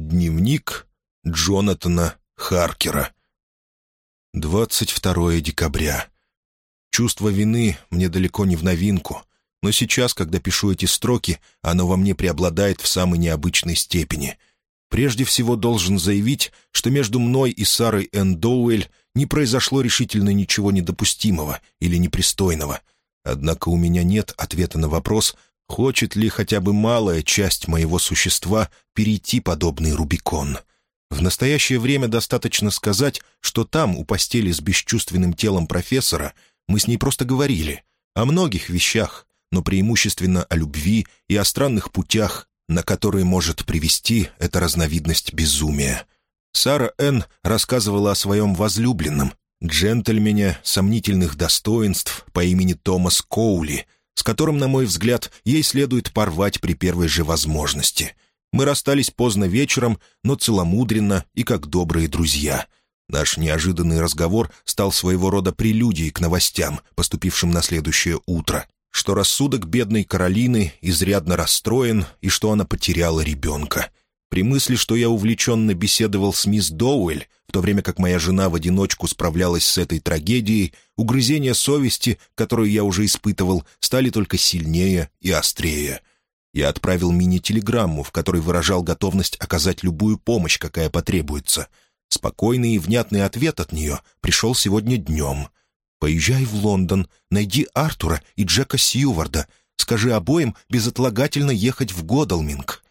Дневник Джонатана Харкера. 22 декабря. Чувство вины мне далеко не в новинку, но сейчас, когда пишу эти строки, оно во мне преобладает в самой необычной степени. Прежде всего должен заявить, что между мной и Сарой Энн не произошло решительно ничего недопустимого или непристойного. Однако у меня нет ответа на вопрос, хочет ли хотя бы малая часть моего существа перейти подобный Рубикон. В настоящее время достаточно сказать, что там, у постели с бесчувственным телом профессора, мы с ней просто говорили о многих вещах, но преимущественно о любви и о странных путях, на которые может привести эта разновидность безумия. Сара Н. рассказывала о своем возлюбленном, джентльмене сомнительных достоинств по имени Томас Коули, с которым, на мой взгляд, ей следует порвать при первой же возможности — мы расстались поздно вечером, но целомудренно и как добрые друзья. Наш неожиданный разговор стал своего рода прелюдией к новостям, поступившим на следующее утро, что рассудок бедной Каролины изрядно расстроен и что она потеряла ребенка. При мысли, что я увлеченно беседовал с мисс Доуэль, в то время как моя жена в одиночку справлялась с этой трагедией, угрызения совести, которую я уже испытывал, стали только сильнее и острее. Я отправил мини-телеграмму, в которой выражал готовность оказать любую помощь, какая потребуется. Спокойный и внятный ответ от нее пришел сегодня днем. «Поезжай в Лондон, найди Артура и Джека Сьюварда. Скажи обоим безотлагательно ехать в Годалминг».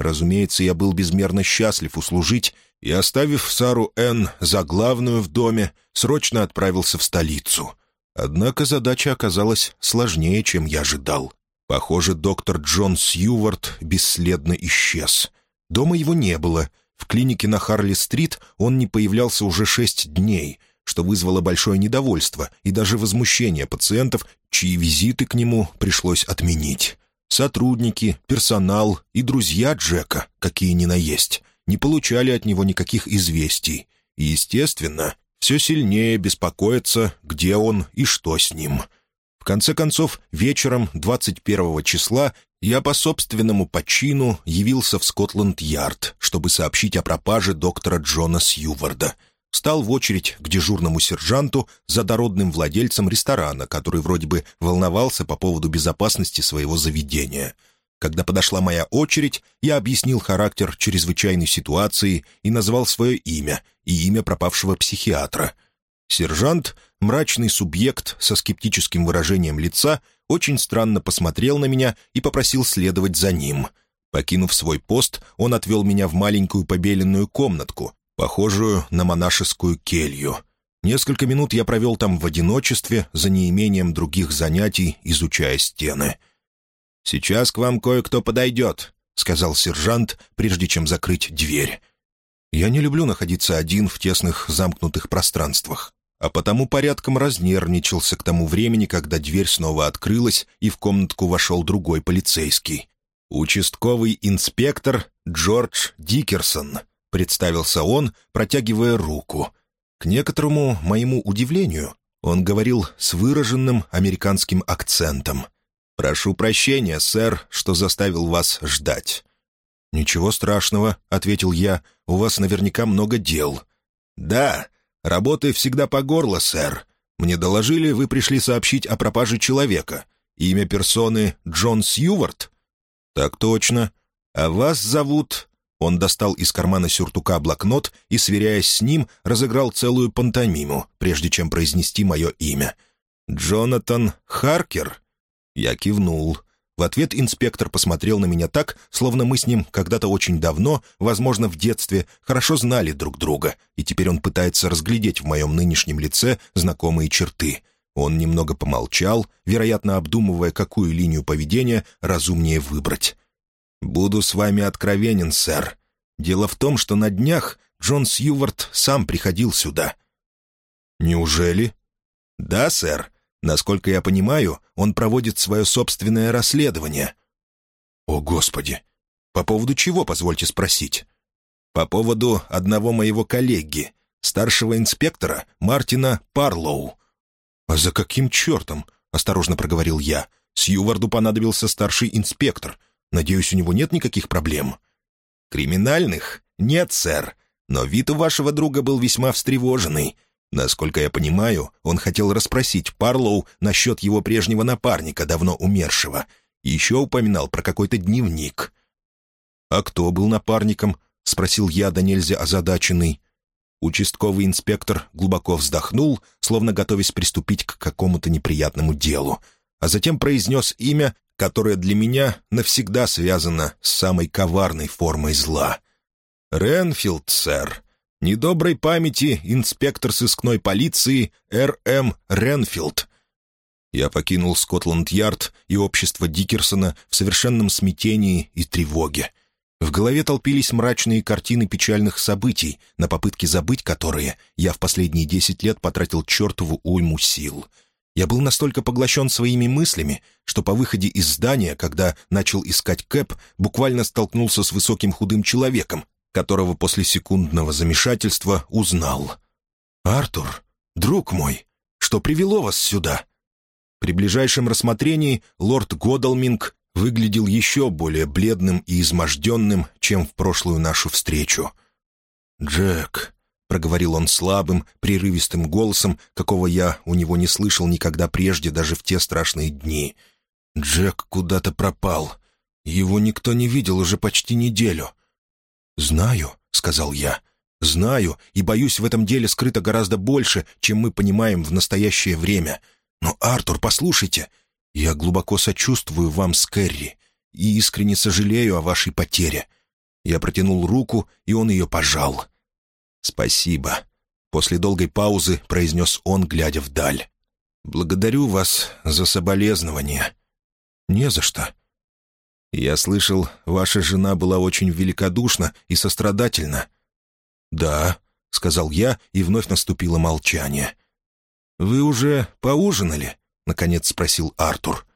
Разумеется, я был безмерно счастлив услужить и, оставив Сару Н. за главную в доме, срочно отправился в столицу. Однако задача оказалась сложнее, чем я ожидал. Похоже, доктор Джон Сьювард бесследно исчез. Дома его не было. В клинике на Харли-стрит он не появлялся уже шесть дней, что вызвало большое недовольство и даже возмущение пациентов, чьи визиты к нему пришлось отменить. Сотрудники, персонал и друзья Джека, какие ни на есть, не получали от него никаких известий. И, естественно, все сильнее беспокоятся, где он и что с ним — в конце концов, вечером 21 числа я по собственному почину явился в Скотланд-Ярд, чтобы сообщить о пропаже доктора Джона Сьюварда. Встал в очередь к дежурному сержанту за дородным владельцем ресторана, который вроде бы волновался по поводу безопасности своего заведения. Когда подошла моя очередь, я объяснил характер чрезвычайной ситуации и назвал свое имя и имя пропавшего психиатра — Сержант, мрачный субъект со скептическим выражением лица, очень странно посмотрел на меня и попросил следовать за ним. Покинув свой пост, он отвел меня в маленькую побеленную комнатку, похожую на монашескую келью. Несколько минут я провел там в одиночестве, за неимением других занятий, изучая стены. «Сейчас к вам кое-кто подойдет», — сказал сержант, прежде чем закрыть дверь. «Я не люблю находиться один в тесных замкнутых пространствах а потому порядком разнервничался к тому времени, когда дверь снова открылась, и в комнатку вошел другой полицейский. «Участковый инспектор Джордж Дикерсон», — представился он, протягивая руку. К некоторому моему удивлению, он говорил с выраженным американским акцентом. «Прошу прощения, сэр, что заставил вас ждать». «Ничего страшного», — ответил я, — «у вас наверняка много дел». «Да, Работы всегда по горло, сэр. Мне доложили, вы пришли сообщить о пропаже человека. Имя персоны Джон Сьювард?» «Так точно. А вас зовут...» Он достал из кармана сюртука блокнот и, сверяясь с ним, разыграл целую пантомиму, прежде чем произнести мое имя. «Джонатан Харкер?» Я кивнул. В ответ инспектор посмотрел на меня так, словно мы с ним когда-то очень давно, возможно, в детстве, хорошо знали друг друга, и теперь он пытается разглядеть в моем нынешнем лице знакомые черты. Он немного помолчал, вероятно, обдумывая, какую линию поведения разумнее выбрать. «Буду с вами откровенен, сэр. Дело в том, что на днях Джон Сьювард сам приходил сюда». «Неужели?» «Да, сэр. Насколько я понимаю, он проводит свое собственное расследование». «О, Господи! По поводу чего, позвольте спросить?» «По поводу одного моего коллеги, старшего инспектора Мартина Парлоу». «А за каким чертом?» — осторожно проговорил я. «Сьюварду понадобился старший инспектор. Надеюсь, у него нет никаких проблем?» «Криминальных? «Нет, сэр. Но вид у вашего друга был весьма встревоженный. Насколько я понимаю, он хотел расспросить Парлоу насчет его прежнего напарника, давно умершего. Еще упоминал про какой-то дневник». «А кто был напарником?» — спросил я, да нельзя озадаченный. Участковый инспектор глубоко вздохнул, словно готовясь приступить к какому-то неприятному делу, а затем произнес имя, которое для меня навсегда связано с самой коварной формой зла. «Ренфилд, сэр. Недоброй памяти инспектор сыскной полиции Р.М. Ренфилд». Я покинул Скотланд-Ярд и общество Дикерсона в совершенном смятении и тревоге. В голове толпились мрачные картины печальных событий, на попытки забыть которые я в последние десять лет потратил чертову уйму сил. Я был настолько поглощен своими мыслями, что по выходе из здания, когда начал искать Кэп, буквально столкнулся с высоким худым человеком, которого после секундного замешательства узнал. «Артур, друг мой, что привело вас сюда?» При ближайшем рассмотрении лорд Годалминг выглядел еще более бледным и изможденным, чем в прошлую нашу встречу. «Джек», — проговорил он слабым, прерывистым голосом, какого я у него не слышал никогда прежде, даже в те страшные дни. «Джек куда-то пропал. Его никто не видел уже почти неделю». «Знаю», — сказал я. «Знаю, и, боюсь, в этом деле скрыто гораздо больше, чем мы понимаем в настоящее время. Но, Артур, послушайте, я глубоко сочувствую вам с Кэрри и искренне сожалею о вашей потере». Я протянул руку, и он ее пожал. «Спасибо», — после долгой паузы произнес он, глядя вдаль. «Благодарю вас за соболезнования». «Не за что». «Я слышал, ваша жена была очень великодушна и сострадательна». «Да», — сказал я, и вновь наступило молчание. «Вы уже поужинали?» — наконец спросил Артур.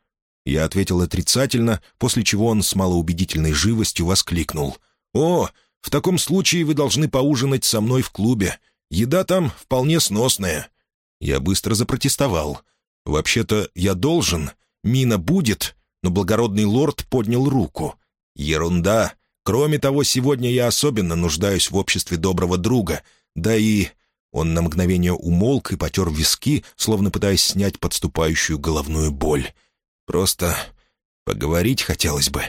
Я ответил отрицательно, после чего он с малоубедительной живостью воскликнул. «О, в таком случае вы должны поужинать со мной в клубе. Еда там вполне сносная». Я быстро запротестовал. «Вообще-то я должен. Мина будет». Но благородный лорд поднял руку. «Ерунда. Кроме того, сегодня я особенно нуждаюсь в обществе доброго друга. Да и он на мгновение умолк и потер виски, словно пытаясь снять подступающую головную боль. «Просто поговорить хотелось бы».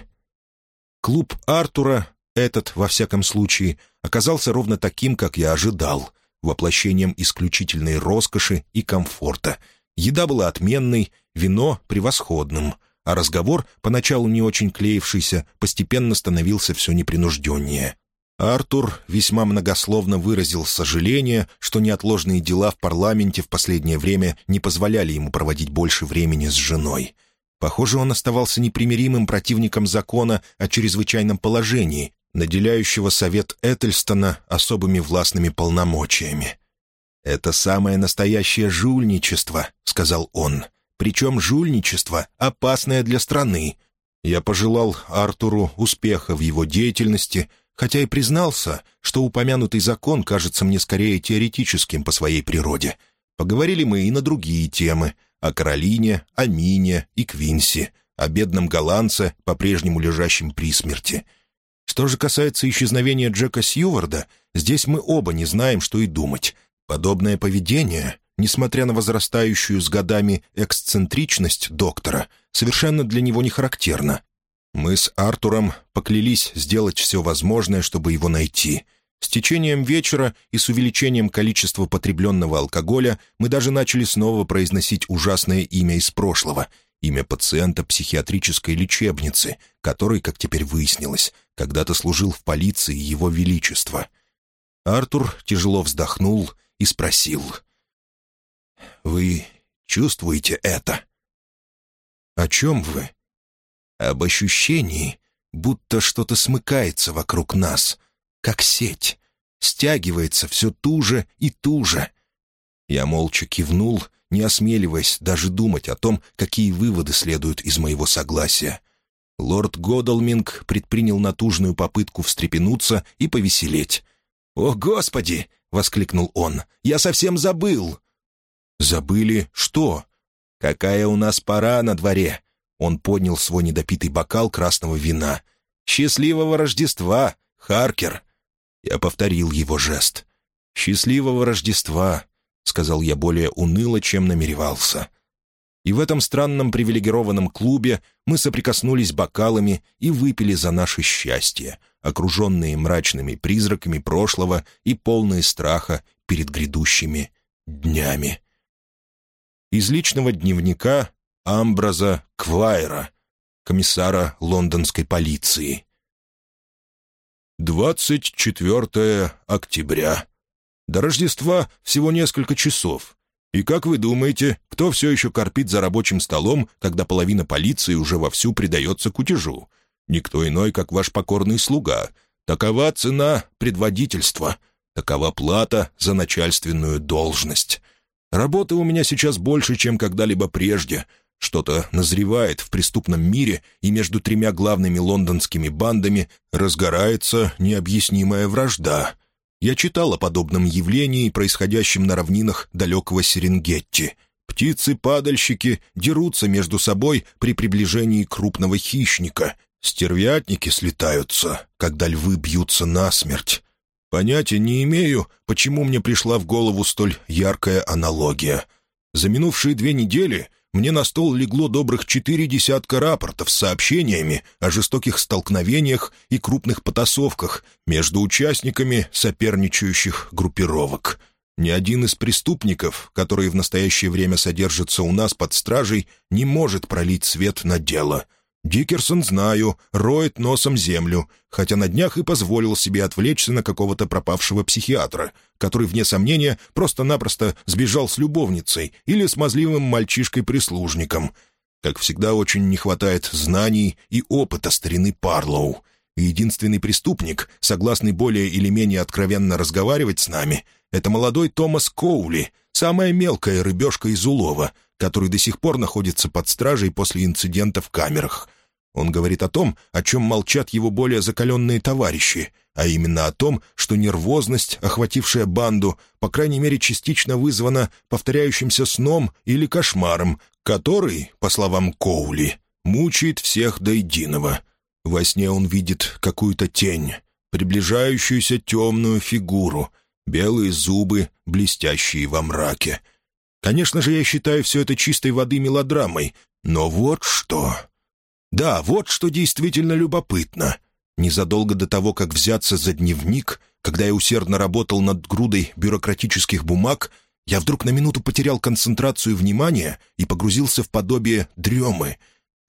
Клуб Артура, этот, во всяком случае, оказался ровно таким, как я ожидал, воплощением исключительной роскоши и комфорта. Еда была отменной, вино — превосходным, а разговор, поначалу не очень клеившийся, постепенно становился все непринужденнее. Артур весьма многословно выразил сожаление, что неотложные дела в парламенте в последнее время не позволяли ему проводить больше времени с женой. Похоже, он оставался непримиримым противником закона о чрезвычайном положении, наделяющего совет Этельстона особыми властными полномочиями. «Это самое настоящее жульничество», — сказал он. «Причем жульничество, опасное для страны. Я пожелал Артуру успеха в его деятельности — хотя и признался, что упомянутый закон кажется мне скорее теоретическим по своей природе. Поговорили мы и на другие темы — о Каролине, о Мине и Квинси, о бедном голландце, по-прежнему лежащем при смерти. Что же касается исчезновения Джека Сьюварда, здесь мы оба не знаем, что и думать. Подобное поведение, несмотря на возрастающую с годами эксцентричность доктора, совершенно для него не характерно, мы с Артуром поклялись сделать все возможное, чтобы его найти. С течением вечера и с увеличением количества потребленного алкоголя мы даже начали снова произносить ужасное имя из прошлого, имя пациента психиатрической лечебницы, который, как теперь выяснилось, когда-то служил в полиции Его Величества. Артур тяжело вздохнул и спросил. «Вы чувствуете это?» «О чем вы?» об ощущении, будто что-то смыкается вокруг нас, как сеть, стягивается все туже и туже. Я молча кивнул, не осмеливаясь даже думать о том, какие выводы следуют из моего согласия. Лорд Годалминг предпринял натужную попытку встрепенуться и повеселеть. «О, Господи!» — воскликнул он. «Я совсем забыл!» «Забыли что?» «Какая у нас пора на дворе? Он поднял свой недопитый бокал красного вина. «Счастливого Рождества, Харкер!» Я повторил его жест. «Счастливого Рождества!» — сказал я более уныло, чем намеревался. И в этом странном привилегированном клубе мы соприкоснулись бокалами и выпили за наше счастье, окруженные мрачными призраками прошлого и полные страха перед грядущими днями. Из личного дневника Амбраза Квайра, комиссара лондонской полиции. 24 октября. До Рождества всего несколько часов. И как вы думаете, кто все еще корпит за рабочим столом, когда половина полиции уже вовсю предается кутежу? Никто иной, как ваш покорный слуга. Такова цена предводительства. Такова плата за начальственную должность. Работы у меня сейчас больше, чем когда-либо прежде. Что-то назревает в преступном мире, и между тремя главными лондонскими бандами разгорается необъяснимая вражда — я читал о подобном явлении, происходящем на равнинах далекого Серенгетти. Птицы-падальщики дерутся между собой при приближении крупного хищника. Стервятники слетаются, когда львы бьются насмерть. Понятия не имею, почему мне пришла в голову столь яркая аналогия. За минувшие две недели мне на стол легло добрых четыре десятка рапортов с сообщениями о жестоких столкновениях и крупных потасовках между участниками соперничающих группировок. Ни один из преступников, которые в настоящее время содержатся у нас под стражей, не может пролить свет на дело — Дикерсон, знаю, роет носом землю, хотя на днях и позволил себе отвлечься на какого-то пропавшего психиатра, который, вне сомнения, просто-напросто сбежал с любовницей или смазливым мальчишкой-прислужником. Как всегда, очень не хватает знаний и опыта старины Парлоу. Единственный преступник, согласный более или менее откровенно разговаривать с нами, это молодой Томас Коули, самая мелкая рыбешка из улова, который до сих пор находится под стражей после инцидента в камерах. Он говорит о том, о чем молчат его более закаленные товарищи, а именно о том, что нервозность, охватившая банду, по крайней мере частично вызвана повторяющимся сном или кошмаром, который, по словам Коули, мучает всех до единого. Во сне он видит какую-то тень, приближающуюся темную фигуру, белые зубы, блестящие во мраке. Конечно же, я считаю все это чистой воды мелодрамой, но вот что... Да, вот что действительно любопытно. Незадолго до того, как взяться за дневник, когда я усердно работал над грудой бюрократических бумаг, я вдруг на минуту потерял концентрацию внимания и погрузился в подобие дремы.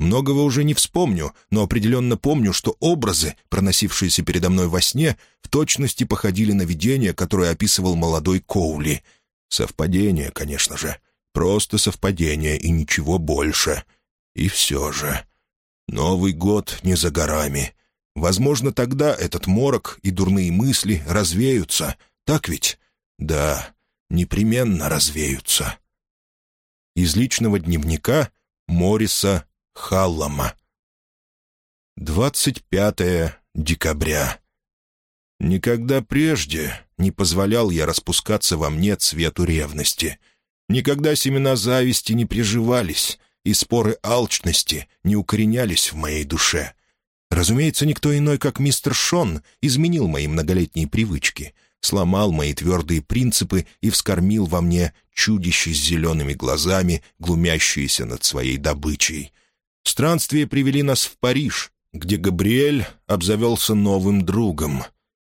Многого уже не вспомню, но определенно помню, что образы, проносившиеся передо мной во сне, в точности походили на видение, которое описывал молодой Коули. Совпадение, конечно же. Просто совпадение и ничего больше. И все же... Новый год не за горами. Возможно, тогда этот морок и дурные мысли развеются. Так ведь? Да, непременно развеются. Из личного дневника Мориса Халлама. 25 декабря. Никогда прежде не позволял я распускаться во мне цвету ревности. Никогда семена зависти не приживались, и споры алчности не укоренялись в моей душе. Разумеется, никто иной, как мистер Шон, изменил мои многолетние привычки, сломал мои твердые принципы и вскормил во мне чудище с зелеными глазами, глумящееся над своей добычей. Странствия привели нас в Париж, где Габриэль обзавелся новым другом.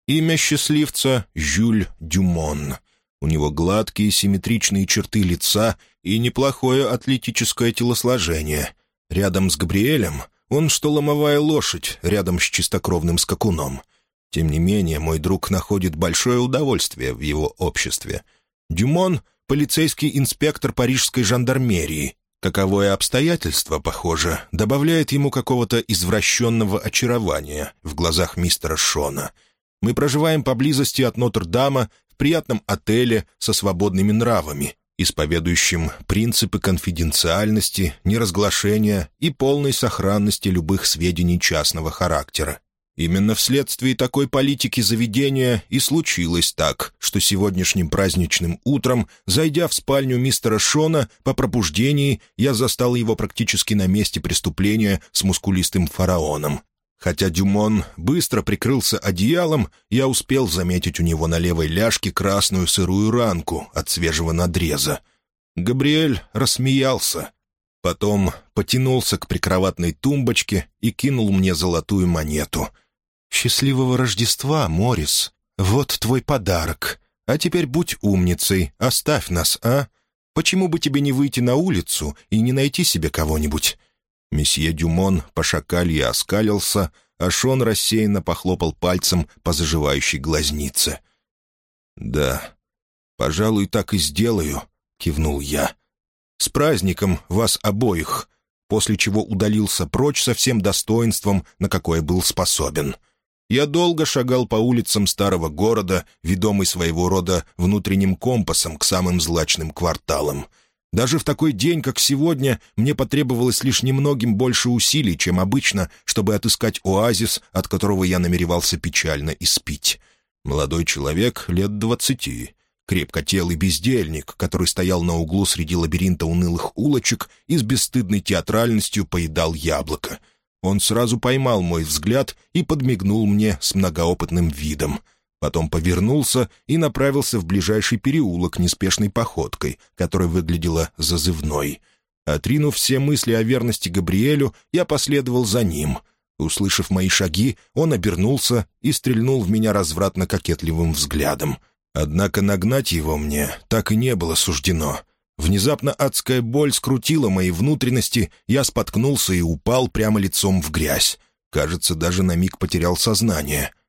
Имя счастливца — Жюль Дюмон — у него гладкие симметричные черты лица и неплохое атлетическое телосложение. Рядом с Габриэлем он что ломовая лошадь рядом с чистокровным скакуном. Тем не менее, мой друг находит большое удовольствие в его обществе. Дюмон — полицейский инспектор парижской жандармерии. Каковое обстоятельство, похоже, добавляет ему какого-то извращенного очарования в глазах мистера Шона. Мы проживаем поблизости от Нотр-Дама приятном отеле со свободными нравами, исповедующим принципы конфиденциальности, неразглашения и полной сохранности любых сведений частного характера. Именно вследствие такой политики заведения и случилось так, что сегодняшним праздничным утром, зайдя в спальню мистера Шона, по пробуждении я застал его практически на месте преступления с мускулистым фараоном. Хотя Дюмон быстро прикрылся одеялом, я успел заметить у него на левой ляжке красную сырую ранку от свежего надреза. Габриэль рассмеялся. Потом потянулся к прикроватной тумбочке и кинул мне золотую монету. «Счастливого Рождества, Морис! Вот твой подарок. А теперь будь умницей, оставь нас, а? Почему бы тебе не выйти на улицу и не найти себе кого-нибудь? Месье Дюмон по шакалье оскалился, а Шон рассеянно похлопал пальцем по заживающей глазнице. «Да, пожалуй, так и сделаю», — кивнул я. «С праздником вас обоих», после чего удалился прочь со всем достоинством, на какое был способен. Я долго шагал по улицам старого города, ведомый своего рода внутренним компасом к самым злачным кварталам — даже в такой день, как сегодня, мне потребовалось лишь немногим больше усилий, чем обычно, чтобы отыскать оазис, от которого я намеревался печально испить. Молодой человек лет двадцати, крепкотелый бездельник, который стоял на углу среди лабиринта унылых улочек и с бесстыдной театральностью поедал яблоко. Он сразу поймал мой взгляд и подмигнул мне с многоопытным видом — Потом повернулся и направился в ближайший переулок неспешной походкой, которая выглядела зазывной. Отринув все мысли о верности Габриэлю, я последовал за ним. Услышав мои шаги, он обернулся и стрельнул в меня развратно-кокетливым взглядом. Однако нагнать его мне так и не было суждено. Внезапно адская боль скрутила мои внутренности, я споткнулся и упал прямо лицом в грязь. Кажется, даже на миг потерял сознание —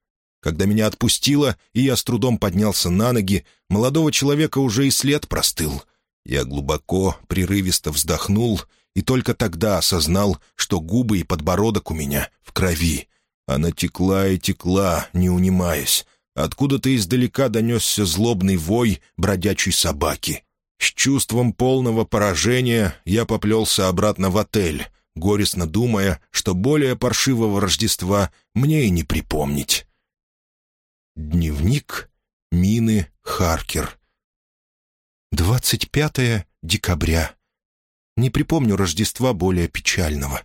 когда меня отпустило, и я с трудом поднялся на ноги, молодого человека уже и след простыл. Я глубоко, прерывисто вздохнул и только тогда осознал, что губы и подбородок у меня в крови. Она текла и текла, не унимаясь. Откуда-то издалека донесся злобный вой бродячей собаки. С чувством полного поражения я поплелся обратно в отель, горестно думая, что более паршивого Рождества мне и не припомнить. Дневник Мины Харкер. 25 декабря. Не припомню Рождества более печального.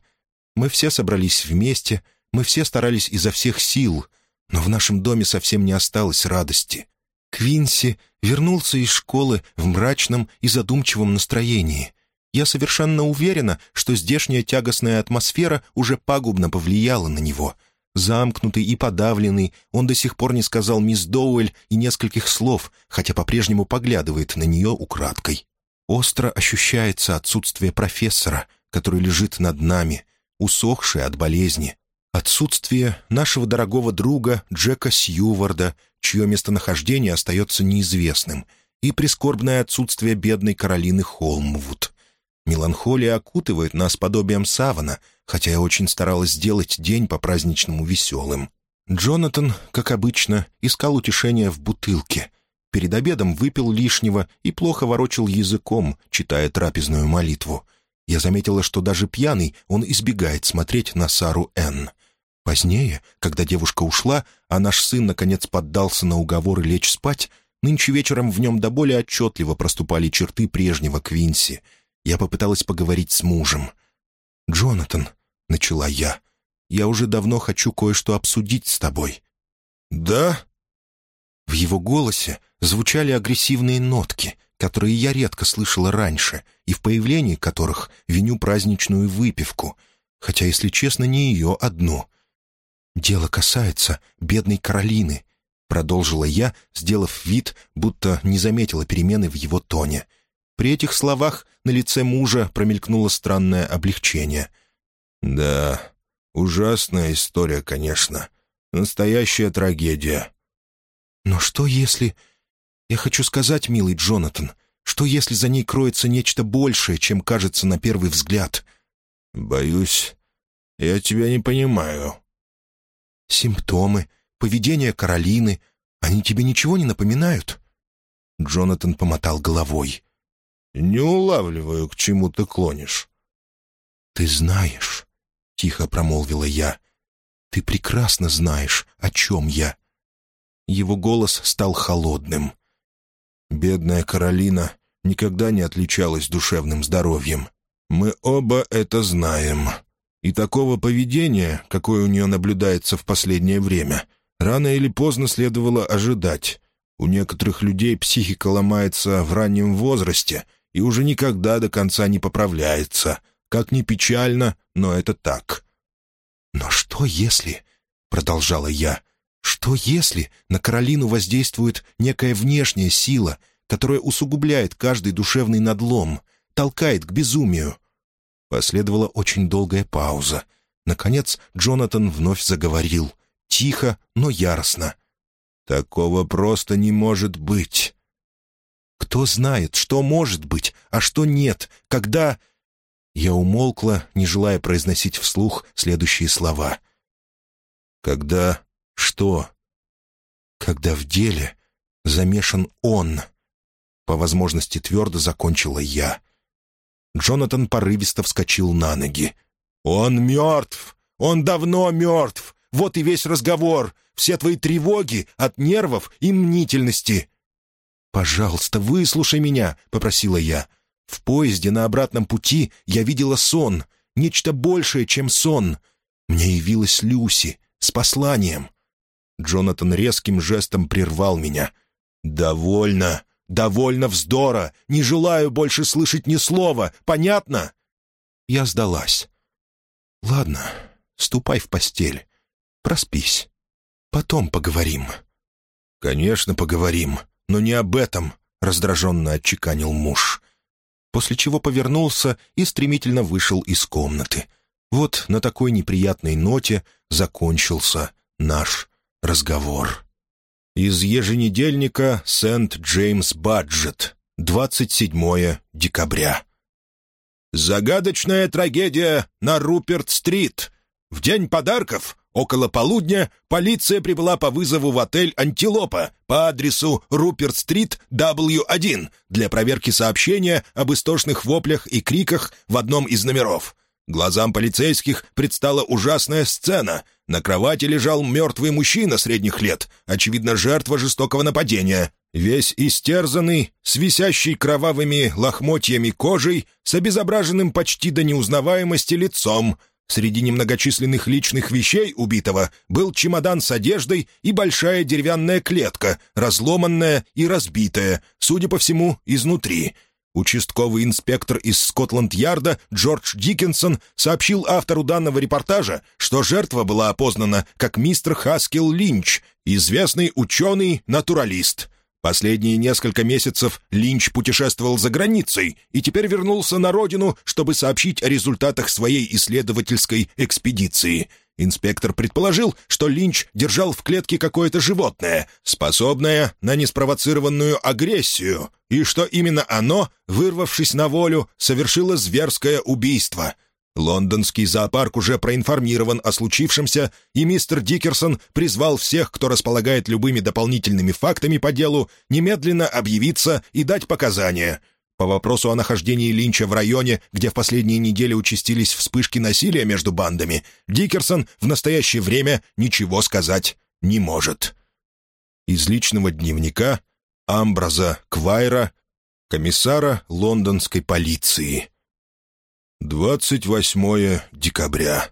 Мы все собрались вместе, мы все старались изо всех сил, но в нашем доме совсем не осталось радости. Квинси вернулся из школы в мрачном и задумчивом настроении. Я совершенно уверена, что здешняя тягостная атмосфера уже пагубно повлияла на него — Замкнутый и подавленный, он до сих пор не сказал мисс Доуэль и нескольких слов, хотя по-прежнему поглядывает на нее украдкой. Остро ощущается отсутствие профессора, который лежит над нами, усохший от болезни. Отсутствие нашего дорогого друга Джека Сьюварда, чье местонахождение остается неизвестным, и прискорбное отсутствие бедной Каролины Холмвуд. Меланхолия окутывает нас подобием савана, хотя я очень старалась сделать день по-праздничному веселым. Джонатан, как обычно, искал утешения в бутылке. Перед обедом выпил лишнего и плохо ворочил языком, читая трапезную молитву. Я заметила, что даже пьяный он избегает смотреть на Сару Н. Позднее, когда девушка ушла, а наш сын наконец поддался на уговоры лечь спать, нынче вечером в нем до более отчетливо проступали черты прежнего Квинси — я попыталась поговорить с мужем. «Джонатан», — начала я, — «я уже давно хочу кое-что обсудить с тобой». «Да?» В его голосе звучали агрессивные нотки, которые я редко слышала раньше, и в появлении которых виню праздничную выпивку, хотя, если честно, не ее одну. «Дело касается бедной Каролины», — продолжила я, сделав вид, будто не заметила перемены в его тоне. При этих словах на лице мужа промелькнуло странное облегчение. «Да, ужасная история, конечно. Настоящая трагедия». «Но что если...» «Я хочу сказать, милый Джонатан, что если за ней кроется нечто большее, чем кажется на первый взгляд?» «Боюсь, я тебя не понимаю». «Симптомы, поведение Каролины, они тебе ничего не напоминают?» Джонатан помотал головой. «Не улавливаю, к чему ты клонишь». «Ты знаешь», — тихо промолвила я, — «ты прекрасно знаешь, о чем я». Его голос стал холодным. «Бедная Каролина никогда не отличалась душевным здоровьем. Мы оба это знаем. И такого поведения, какое у нее наблюдается в последнее время, рано или поздно следовало ожидать. У некоторых людей психика ломается в раннем возрасте и уже никогда до конца не поправляется. Как ни печально, но это так. «Но что если...» — продолжала я. «Что если на Каролину воздействует некая внешняя сила, которая усугубляет каждый душевный надлом, толкает к безумию?» Последовала очень долгая пауза. Наконец Джонатан вновь заговорил. Тихо, но яростно. «Такого просто не может быть». «Кто знает, что может быть, а что нет, когда...» Я умолкла, не желая произносить вслух следующие слова. «Когда что?» «Когда в деле замешан он», — по возможности твердо закончила я. Джонатан порывисто вскочил на ноги. «Он мертв! Он давно мертв! Вот и весь разговор! Все твои тревоги от нервов и мнительности!» «Пожалуйста, выслушай меня», — попросила я. «В поезде на обратном пути я видела сон, нечто большее, чем сон. Мне явилась Люси с посланием». Джонатан резким жестом прервал меня. «Довольно. «Довольно вздора! Не желаю больше слышать ни слова! Понятно?» Я сдалась. «Ладно, ступай в постель. Проспись. Потом поговорим». «Конечно, поговорим, но не об этом», — раздраженно отчеканил муж. После чего повернулся и стремительно вышел из комнаты. Вот на такой неприятной ноте закончился наш разговор. Из еженедельника «Сент-Джеймс Баджет», 27 декабря. Загадочная трагедия на Руперт-стрит. В день подарков, около полудня, полиция прибыла по вызову в отель «Антилопа» по адресу Руперт-стрит, W1 для проверки сообщения об истошных воплях и криках в одном из номеров. Глазам полицейских предстала ужасная сцена. На кровати лежал мертвый мужчина средних лет, очевидно, жертва жестокого нападения. Весь истерзанный, с висящей кровавыми лохмотьями кожей, с обезображенным почти до неузнаваемости лицом. Среди немногочисленных личных вещей убитого был чемодан с одеждой и большая деревянная клетка, разломанная и разбитая, судя по всему, изнутри — Участковый инспектор из Скотланд-Ярда Джордж Диккенсон сообщил автору данного репортажа, что жертва была опознана как мистер Хаскел Линч, известный ученый-натуралист. Последние несколько месяцев Линч путешествовал за границей и теперь вернулся на родину, чтобы сообщить о результатах своей исследовательской экспедиции — Инспектор предположил, что Линч держал в клетке какое-то животное, способное на неспровоцированную агрессию, и что именно оно, вырвавшись на волю, совершило зверское убийство. Лондонский зоопарк уже проинформирован о случившемся, и мистер Дикерсон призвал всех, кто располагает любыми дополнительными фактами по делу, немедленно объявиться и дать показания — по вопросу о нахождении Линча в районе, где в последние недели участились вспышки насилия между бандами, Дикерсон в настоящее время ничего сказать не может. Из личного дневника Амбраза Квайра, комиссара лондонской полиции. 28 декабря.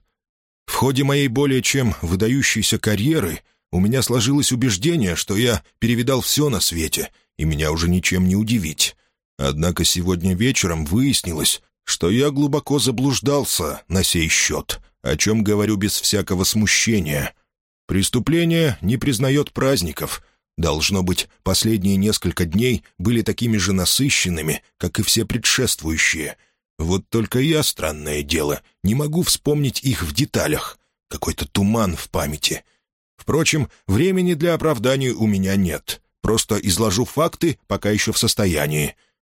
В ходе моей более чем выдающейся карьеры у меня сложилось убеждение, что я перевидал все на свете, и меня уже ничем не удивить. Однако сегодня вечером выяснилось, что я глубоко заблуждался на сей счет, о чем говорю без всякого смущения. Преступление не признает праздников. Должно быть, последние несколько дней были такими же насыщенными, как и все предшествующие. Вот только я, странное дело, не могу вспомнить их в деталях. Какой-то туман в памяти. Впрочем, времени для оправдания у меня нет. Просто изложу факты, пока еще в состоянии.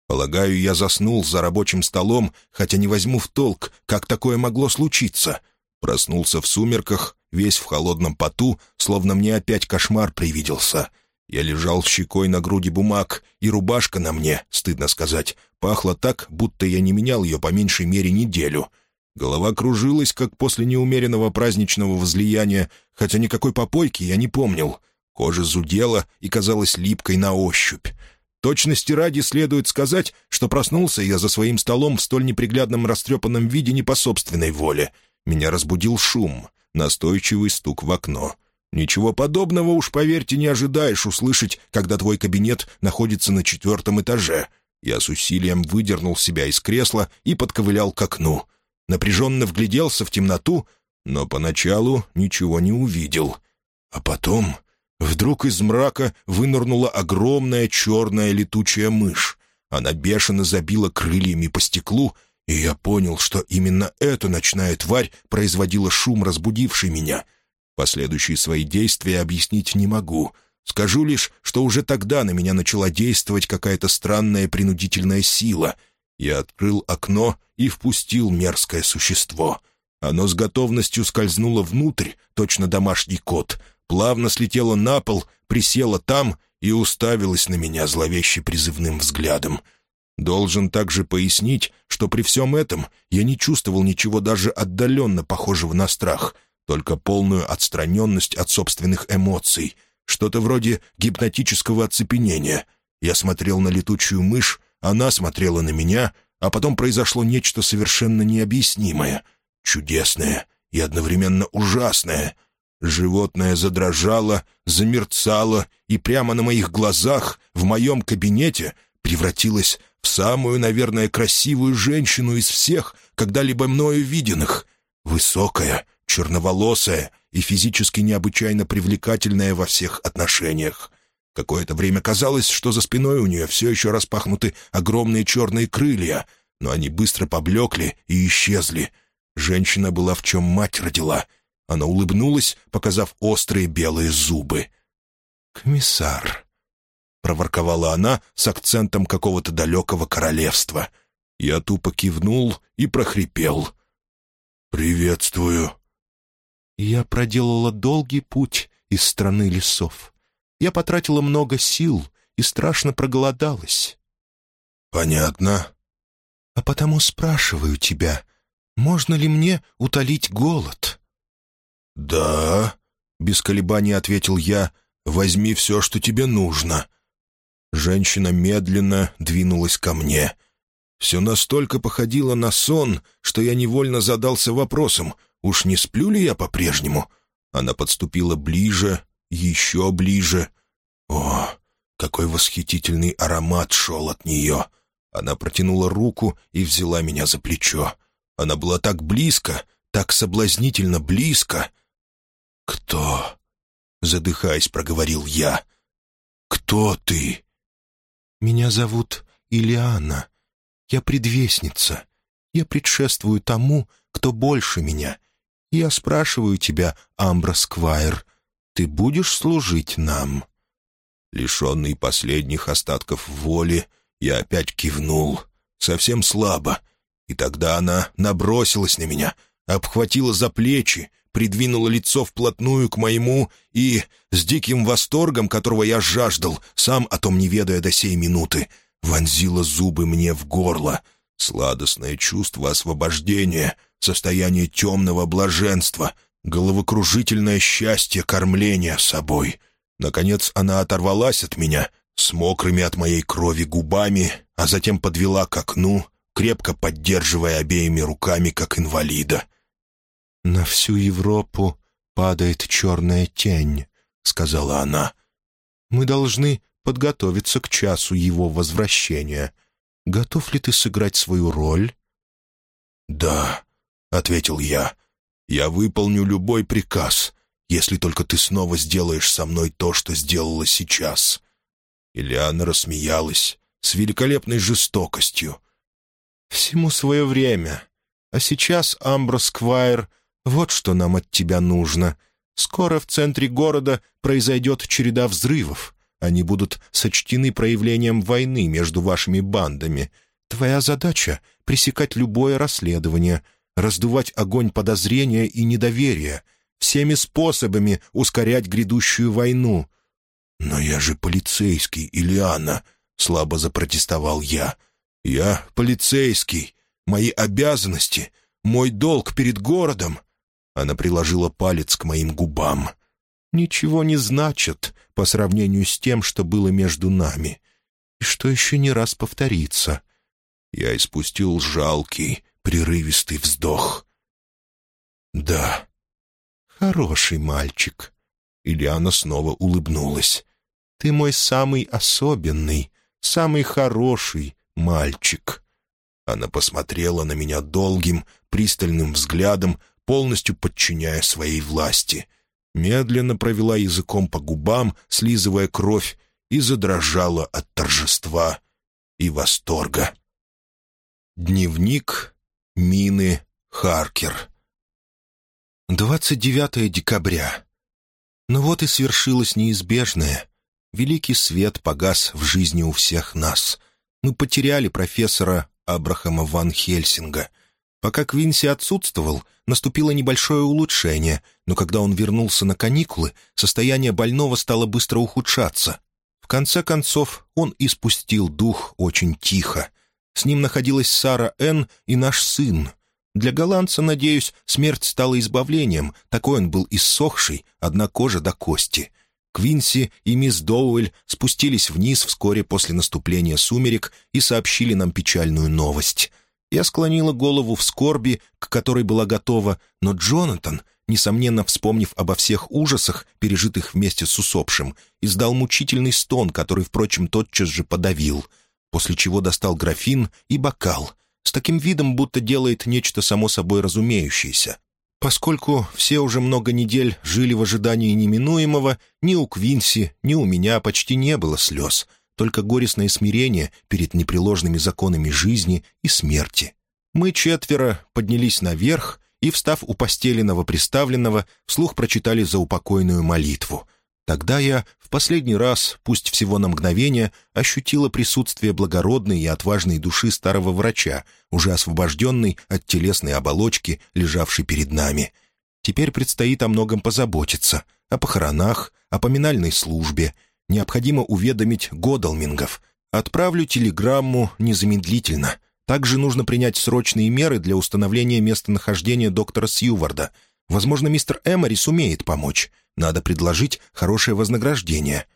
Полагаю, я заснул за рабочим столом, хотя не возьму в толк, как такое могло случиться. Проснулся в сумерках, весь в холодном поту, словно мне опять кошмар привиделся. Я лежал щекой на груди бумаг, и рубашка на мне, стыдно сказать, пахла так, будто я не менял ее по меньшей мере неделю. Голова кружилась, как после неумеренного праздничного возлияния, хотя никакой попойки я не помнил. Кожа зудела и казалась липкой на ощупь. Точности ради следует сказать, что проснулся я за своим столом в столь неприглядном растрепанном виде не по собственной воле. Меня разбудил шум, настойчивый стук в окно. Ничего подобного уж, поверьте, не ожидаешь услышать, когда твой кабинет находится на четвертом этаже. Я с усилием выдернул себя из кресла и подковылял к окну. Напряженно вгляделся в темноту, но поначалу ничего не увидел. А потом вдруг из мрака вынырнула огромная черная летучая мышь. Она бешено забила крыльями по стеклу, и я понял, что именно эта ночная тварь производила шум, разбудивший меня. Последующие свои действия объяснить не могу. Скажу лишь, что уже тогда на меня начала действовать какая-то странная принудительная сила. Я открыл окно и впустил мерзкое существо. Оно с готовностью скользнуло внутрь, точно домашний кот, плавно слетело на пол, присело там и уставилось на меня зловеще призывным взглядом — Должен также пояснить, что при всем этом я не чувствовал ничего даже отдаленно похожего на страх, только полную отстраненность от собственных эмоций, что-то вроде гипнотического оцепенения. Я смотрел на летучую мышь, она смотрела на меня, а потом произошло нечто совершенно необъяснимое, чудесное и одновременно ужасное. Животное задрожало, замерцало, и прямо на моих глазах в моем кабинете превратилось в самую, наверное, красивую женщину из всех, когда-либо мною виденных. Высокая, черноволосая и физически необычайно привлекательная во всех отношениях. Какое-то время казалось, что за спиной у нее все еще распахнуты огромные черные крылья, но они быстро поблекли и исчезли. Женщина была в чем мать родила. Она улыбнулась, показав острые белые зубы. «Комиссар», проворковала она с акцентом какого-то далекого королевства. Я тупо кивнул и прохрипел. «Приветствую». Я проделала долгий путь из страны лесов. Я потратила много сил и страшно проголодалась. «Понятно». «А потому спрашиваю тебя, можно ли мне утолить голод?» «Да», — без колебаний ответил я, — «возьми все, что тебе нужно. Женщина медленно двинулась ко мне. Все настолько походило на сон, что я невольно задался вопросом, уж не сплю ли я по-прежнему? Она подступила ближе, еще ближе. О, какой восхитительный аромат шел от нее! Она протянула руку и взяла меня за плечо. Она была так близко, так соблазнительно близко. «Кто?» — задыхаясь, проговорил я. «Кто ты?» «Меня зовут Илиана. Я предвестница. Я предшествую тому, кто больше меня. Я спрашиваю тебя, Амбра Сквайр, ты будешь служить нам?» Лишенный последних остатков воли, я опять кивнул, совсем слабо. И тогда она набросилась на меня, обхватила за плечи, придвинула лицо вплотную к моему и, с диким восторгом, которого я жаждал, сам о том не ведая до сей минуты, вонзила зубы мне в горло. Сладостное чувство освобождения, состояние темного блаженства, головокружительное счастье кормления собой. Наконец она оторвалась от меня, с мокрыми от моей крови губами, а затем подвела к окну, крепко поддерживая обеими руками, как инвалида. «На всю Европу падает черная тень», — сказала она. «Мы должны подготовиться к часу его возвращения. Готов ли ты сыграть свою роль?» «Да», — ответил я. «Я выполню любой приказ, если только ты снова сделаешь со мной то, что сделала сейчас». Ильяна рассмеялась с великолепной жестокостью. «Всему свое время. А сейчас Амброс Квайр вот что нам от тебя нужно. Скоро в центре города произойдет череда взрывов. Они будут сочтены проявлением войны между вашими бандами. Твоя задача — пресекать любое расследование, раздувать огонь подозрения и недоверия, всеми способами ускорять грядущую войну. «Но я же полицейский, Ильяна», — слабо запротестовал я. «Я полицейский. Мои обязанности, мой долг перед городом она приложила палец к моим губам. «Ничего не значит по сравнению с тем, что было между нами, и что еще не раз повторится». Я испустил жалкий, прерывистый вздох. «Да». «Хороший мальчик». Ильяна снова улыбнулась. «Ты мой самый особенный, самый хороший мальчик». Она посмотрела на меня долгим, пристальным взглядом, полностью подчиняя своей власти. Медленно провела языком по губам, слизывая кровь, и задрожала от торжества и восторга. Дневник Мины Харкер 29 декабря. Ну вот и свершилось неизбежное. Великий свет погас в жизни у всех нас. Мы потеряли профессора Абрахама Ван Хельсинга. Пока Квинси отсутствовал, наступило небольшое улучшение, но когда он вернулся на каникулы, состояние больного стало быстро ухудшаться. В конце концов, он испустил дух очень тихо. С ним находилась Сара Н. и наш сын. Для голландца, надеюсь, смерть стала избавлением, такой он был иссохший, одна кожа до кости — Квинси и мисс Доуэль спустились вниз вскоре после наступления сумерек и сообщили нам печальную новость. Я склонила голову в скорби, к которой была готова, но Джонатан, несомненно вспомнив обо всех ужасах, пережитых вместе с усопшим, издал мучительный стон, который, впрочем, тотчас же подавил, после чего достал графин и бокал, с таким видом, будто делает нечто само собой разумеющееся. Поскольку все уже много недель жили в ожидании неминуемого, ни у Квинси, ни у меня почти не было слез, только горестное смирение перед непреложными законами жизни и смерти. Мы четверо поднялись наверх и, встав у постели новоприставленного, вслух прочитали заупокойную молитву — Тогда я в последний раз, пусть всего на мгновение, ощутила присутствие благородной и отважной души старого врача, уже освобожденной от телесной оболочки, лежавшей перед нами. Теперь предстоит о многом позаботиться, о похоронах, о поминальной службе. Необходимо уведомить Годалмингов. Отправлю телеграмму незамедлительно. Также нужно принять срочные меры для установления местонахождения доктора Сьюварда. Возможно, мистер Эмори сумеет помочь. Надо предложить хорошее вознаграждение.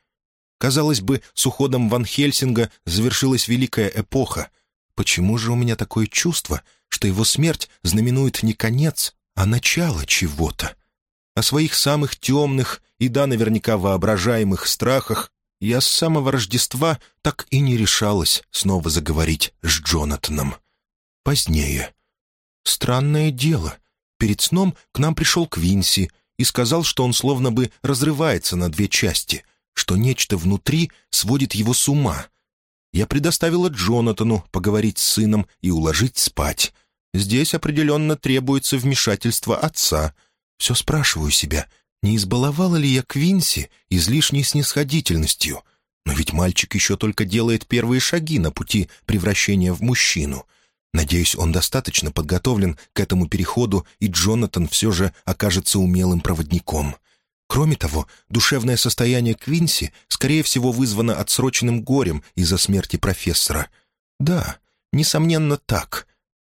Казалось бы, с уходом Ван Хельсинга завершилась великая эпоха. Почему же у меня такое чувство, что его смерть знаменует не конец, а начало чего-то? О своих самых темных и, да, наверняка воображаемых страхах я с самого Рождества так и не решалась снова заговорить с Джонатаном. Позднее. Странное дело. Перед сном к нам пришел Квинси и сказал, что он словно бы разрывается на две части, что нечто внутри сводит его с ума. Я предоставила Джонатану поговорить с сыном и уложить спать. Здесь определенно требуется вмешательство отца. Все спрашиваю себя, не избаловала ли я Квинси излишней снисходительностью? Но ведь мальчик еще только делает первые шаги на пути превращения в мужчину — Надеюсь, он достаточно подготовлен к этому переходу, и Джонатан все же окажется умелым проводником. Кроме того, душевное состояние Квинси, скорее всего, вызвано отсроченным горем из-за смерти профессора. Да, несомненно, так.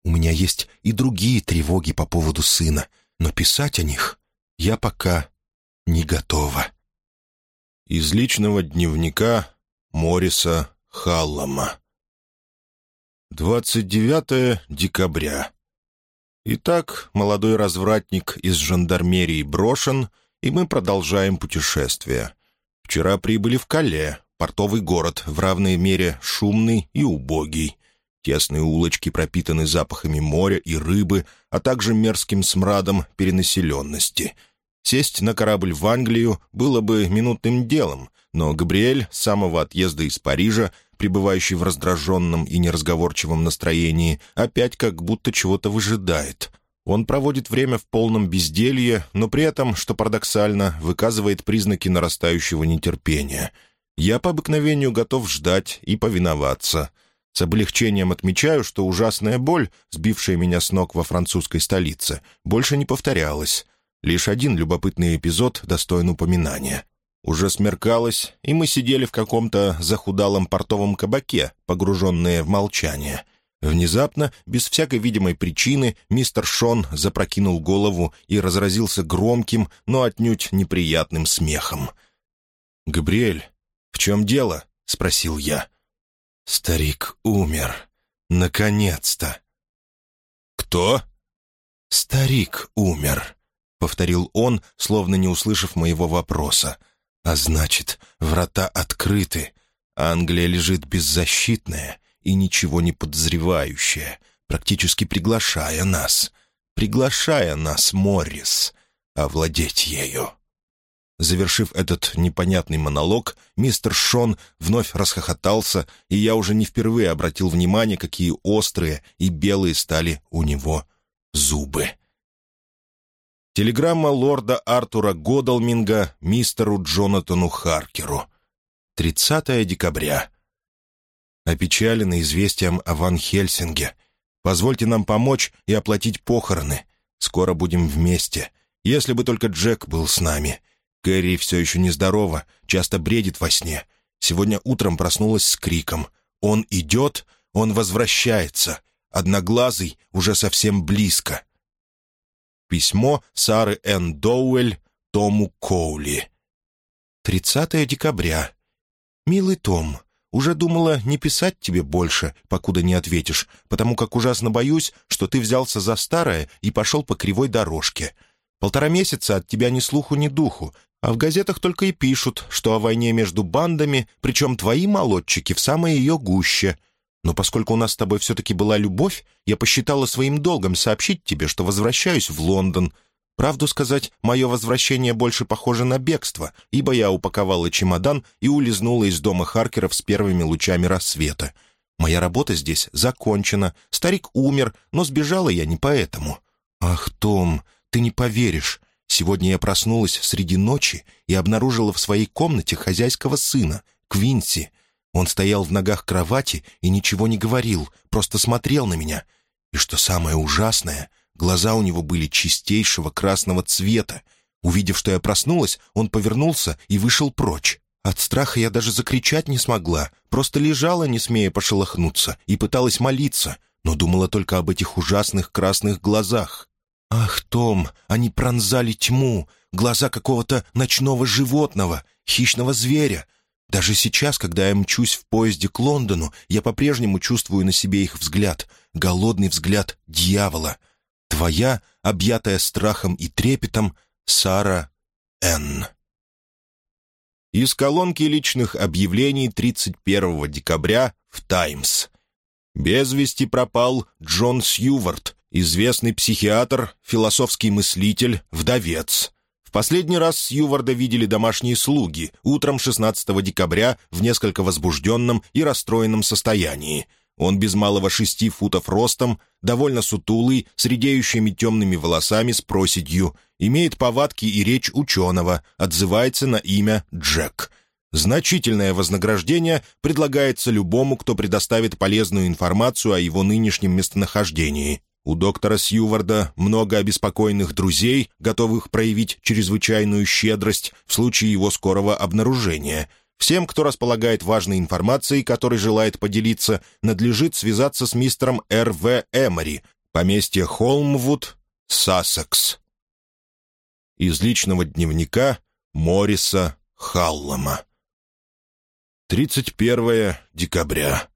У меня есть и другие тревоги по поводу сына, но писать о них я пока не готова. Из личного дневника Мориса Халлама 29 декабря. Итак, молодой развратник из жандармерии брошен, и мы продолжаем путешествие. Вчера прибыли в Кале, портовый город, в равной мере шумный и убогий. Тесные улочки пропитаны запахами моря и рыбы, а также мерзким смрадом перенаселенности. Сесть на корабль в Англию было бы минутным делом, но Габриэль с самого отъезда из Парижа пребывающий в раздраженном и неразговорчивом настроении, опять как будто чего-то выжидает. Он проводит время в полном безделье, но при этом, что парадоксально, выказывает признаки нарастающего нетерпения. Я по обыкновению готов ждать и повиноваться. С облегчением отмечаю, что ужасная боль, сбившая меня с ног во французской столице, больше не повторялась. Лишь один любопытный эпизод достоин упоминания. Уже смеркалось, и мы сидели в каком-то захудалом портовом кабаке, погруженные в молчание. Внезапно, без всякой видимой причины, мистер Шон запрокинул голову и разразился громким, но отнюдь неприятным смехом. «Габриэль, в чем дело?» — спросил я. «Старик умер. Наконец-то!» «Кто?» «Старик умер», — повторил он, словно не услышав моего вопроса. «А значит, врата открыты. Англия лежит беззащитная и ничего не подозревающая, практически приглашая нас, приглашая нас, Моррис, овладеть ею». Завершив этот непонятный монолог, мистер Шон вновь расхохотался, и я уже не впервые обратил внимание, какие острые и белые стали у него зубы. Телеграмма лорда Артура Годалминга мистеру Джонатану Харкеру. 30 декабря. Опечаленный известием о Ван Хельсинге. Позвольте нам помочь и оплатить похороны. Скоро будем вместе. Если бы только Джек был с нами. Кэрри все еще нездорова, часто бредит во сне. Сегодня утром проснулась с криком. «Он идет, он возвращается. Одноглазый уже совсем близко». Письмо Сары Н. Доуэль Тому Коули. 30 декабря. «Милый Том, уже думала не писать тебе больше, покуда не ответишь, потому как ужасно боюсь, что ты взялся за старое и пошел по кривой дорожке. Полтора месяца от тебя ни слуху, ни духу, а в газетах только и пишут, что о войне между бандами, причем твои молодчики в самой ее гуще. Но поскольку у нас с тобой все-таки была любовь, я посчитала своим долгом сообщить тебе, что возвращаюсь в Лондон. Правду сказать, мое возвращение больше похоже на бегство, ибо я упаковала чемодан и улизнула из дома Харкеров с первыми лучами рассвета. Моя работа здесь закончена, старик умер, но сбежала я не поэтому. Ах, Том, ты не поверишь, Сегодня я проснулась среди ночи и обнаружила в своей комнате хозяйского сына, Квинси. Он стоял в ногах кровати и ничего не говорил, просто смотрел на меня. И что самое ужасное, глаза у него были чистейшего красного цвета. Увидев, что я проснулась, он повернулся и вышел прочь. От страха я даже закричать не смогла, просто лежала, не смея пошелохнуться, и пыталась молиться, но думала только об этих ужасных красных глазах. Ах, Том, они пронзали тьму, глаза какого-то ночного животного, хищного зверя. Даже сейчас, когда я мчусь в поезде к Лондону, я по-прежнему чувствую на себе их взгляд, голодный взгляд дьявола. Твоя, объятая страхом и трепетом, Сара Н. Из колонки личных объявлений 31 декабря в «Таймс». Без вести пропал Джон Сьювард, Известный психиатр, философский мыслитель, вдовец. Последний раз Сьюварда видели домашние слуги утром 16 декабря в несколько возбужденном и расстроенном состоянии. Он без малого шести футов ростом, довольно сутулый, с редеющими темными волосами с проседью, имеет повадки и речь ученого, отзывается на имя Джек. Значительное вознаграждение предлагается любому, кто предоставит полезную информацию о его нынешнем местонахождении. У доктора Сьюварда много обеспокоенных друзей, готовых проявить чрезвычайную щедрость в случае его скорого обнаружения. Всем, кто располагает важной информацией, которой желает поделиться, надлежит связаться с мистером Р.В. Эмори, поместье Холмвуд, Сассекс. Из личного дневника Морриса Халлама. 31 декабря.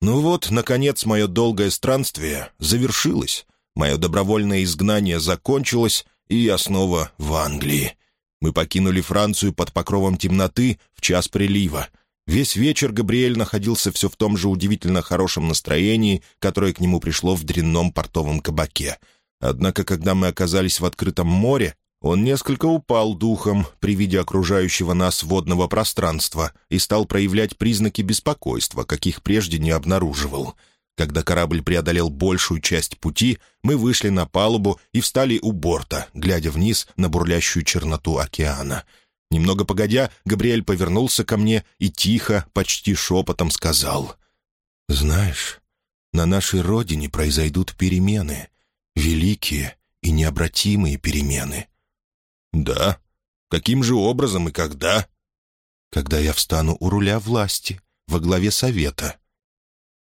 Ну вот, наконец, мое долгое странствие завершилось. Мое добровольное изгнание закончилось, и я снова в Англии. Мы покинули Францию под покровом темноты в час прилива. Весь вечер Габриэль находился все в том же удивительно хорошем настроении, которое к нему пришло в дрянном портовом кабаке. Однако, когда мы оказались в открытом море, он несколько упал духом при виде окружающего нас водного пространства и стал проявлять признаки беспокойства, каких прежде не обнаруживал. Когда корабль преодолел большую часть пути, мы вышли на палубу и встали у борта, глядя вниз на бурлящую черноту океана. Немного погодя, Габриэль повернулся ко мне и тихо, почти шепотом сказал. «Знаешь, на нашей родине произойдут перемены, великие и необратимые перемены». «Да? Каким же образом и когда?» «Когда я встану у руля власти, во главе совета».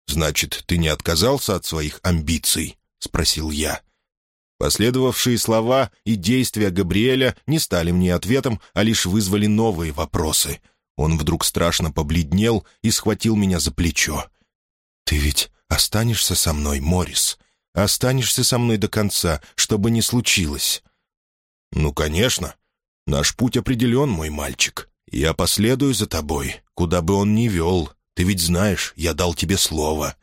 «Значит, ты не отказался от своих амбиций?» — спросил я. Последовавшие слова и действия Габриэля не стали мне ответом, а лишь вызвали новые вопросы. Он вдруг страшно побледнел и схватил меня за плечо. «Ты ведь останешься со мной, Морис? Останешься со мной до конца, что бы ни случилось». «Ну, конечно. Наш путь определен, мой мальчик. Я последую за тобой, куда бы он ни вел. Ты ведь знаешь, я дал тебе слово».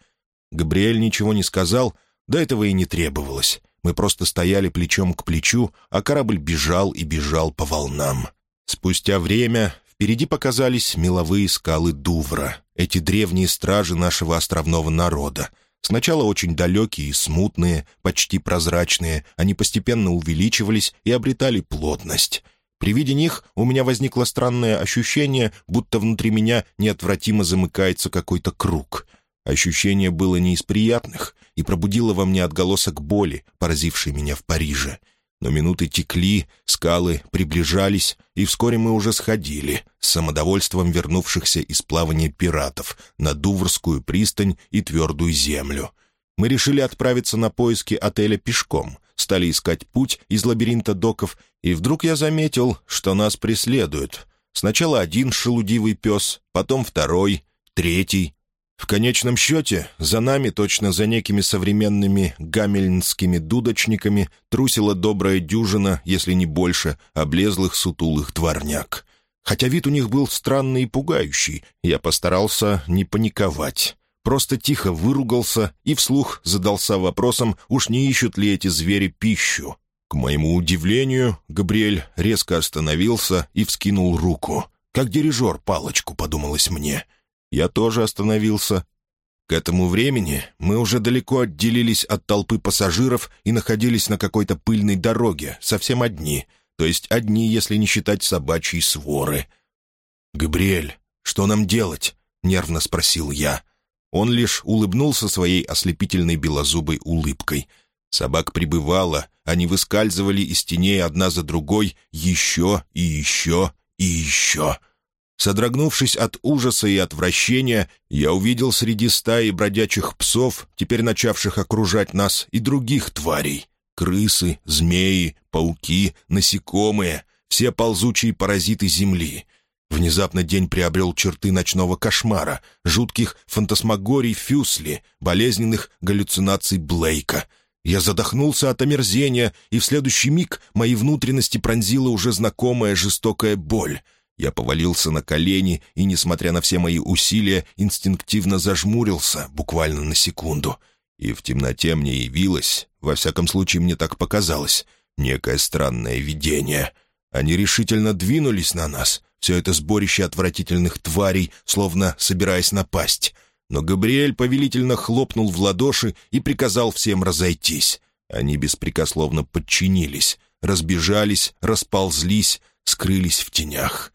Габриэль ничего не сказал, до этого и не требовалось. Мы просто стояли плечом к плечу, а корабль бежал и бежал по волнам. Спустя время впереди показались меловые скалы Дувра, эти древние стражи нашего островного народа. Сначала очень далекие и смутные, почти прозрачные, они постепенно увеличивались и обретали плотность. При виде них у меня возникло странное ощущение, будто внутри меня неотвратимо замыкается какой-то круг — Ощущение было не из приятных и пробудило во мне отголосок боли, поразившей меня в Париже. Но минуты текли, скалы приближались, и вскоре мы уже сходили, с самодовольством вернувшихся из плавания пиратов, на Дуврскую пристань и твердую землю. Мы решили отправиться на поиски отеля пешком, стали искать путь из лабиринта доков, и вдруг я заметил, что нас преследуют. Сначала один шелудивый пес, потом второй, третий, в конечном счете, за нами, точно за некими современными гамельнскими дудочниками, трусила добрая дюжина, если не больше, облезлых сутулых дворняк. Хотя вид у них был странный и пугающий, я постарался не паниковать. Просто тихо выругался и вслух задался вопросом, уж не ищут ли эти звери пищу. К моему удивлению, Габриэль резко остановился и вскинул руку. Как дирижер палочку, подумалось мне — я тоже остановился. К этому времени мы уже далеко отделились от толпы пассажиров и находились на какой-то пыльной дороге, совсем одни, то есть одни, если не считать собачьей своры. «Габриэль, что нам делать?» — нервно спросил я. Он лишь улыбнулся своей ослепительной белозубой улыбкой. Собак прибывало, они выскальзывали из теней одна за другой еще и еще и еще — Содрогнувшись от ужаса и отвращения, я увидел среди стаи бродячих псов, теперь начавших окружать нас, и других тварей. Крысы, змеи, пауки, насекомые — все ползучие паразиты Земли. Внезапно день приобрел черты ночного кошмара, жутких фантасмагорий Фюсли, болезненных галлюцинаций Блейка — я задохнулся от омерзения, и в следующий миг мои внутренности пронзила уже знакомая жестокая боль. Я повалился на колени и, несмотря на все мои усилия, инстинктивно зажмурился, буквально на секунду. И в темноте мне явилось, во всяком случае мне так показалось, некое странное видение. Они решительно двинулись на нас, все это сборище отвратительных тварей, словно собираясь напасть. Но Габриэль повелительно хлопнул в ладоши и приказал всем разойтись. Они беспрекословно подчинились, разбежались, расползлись, скрылись в тенях.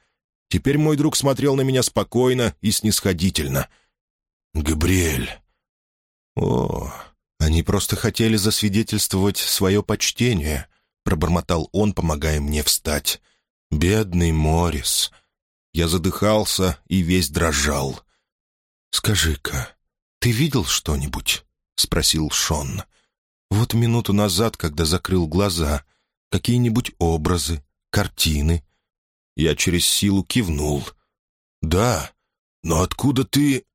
Теперь мой друг смотрел на меня спокойно и снисходительно. «Габриэль!» «О, они просто хотели засвидетельствовать свое почтение», — пробормотал он, помогая мне встать. «Бедный Морис!» Я задыхался и весь дрожал. «Скажи-ка, ты видел что-нибудь?» — спросил Шон. «Вот минуту назад, когда закрыл глаза, какие-нибудь образы, картины?» Я через силу кивнул. «Да, но откуда ты...»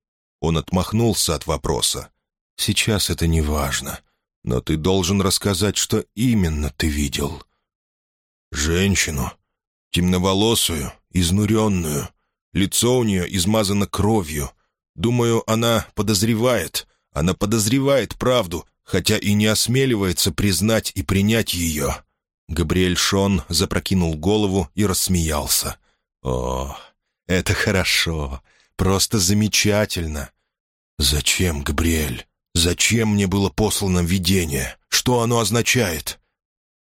Он отмахнулся от вопроса. «Сейчас это не важно, но ты должен рассказать, что именно ты видел». «Женщину, темноволосую, изнуренную. Лицо у нее измазано кровью. Думаю, она подозревает. Она подозревает правду, хотя и не осмеливается признать и принять ее. Габриэль Шон запрокинул голову и рассмеялся. «О, это хорошо, просто замечательно!» «Зачем, Габриэль? Зачем мне было послано видение? Что оно означает?»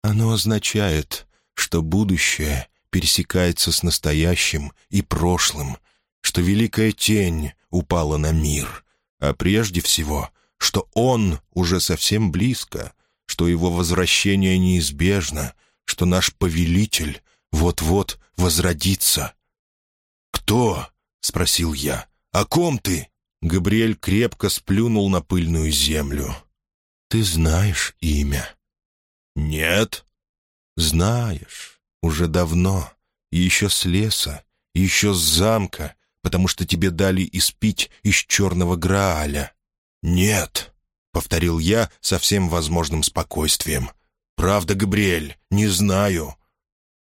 «Оно означает, что будущее пересекается с настоящим и прошлым, что великая тень упала на мир, а прежде всего, что он уже совсем близко, что его возвращение неизбежно, что наш повелитель вот-вот возродится. «Кто?» — спросил я. «О ком ты?» Габриэль крепко сплюнул на пыльную землю. «Ты знаешь имя?» «Нет». «Знаешь. Уже давно. еще с леса, еще с замка, потому что тебе дали испить из черного Грааля». «Нет». Повторил я со всем возможным спокойствием. «Правда, Габриэль, не знаю».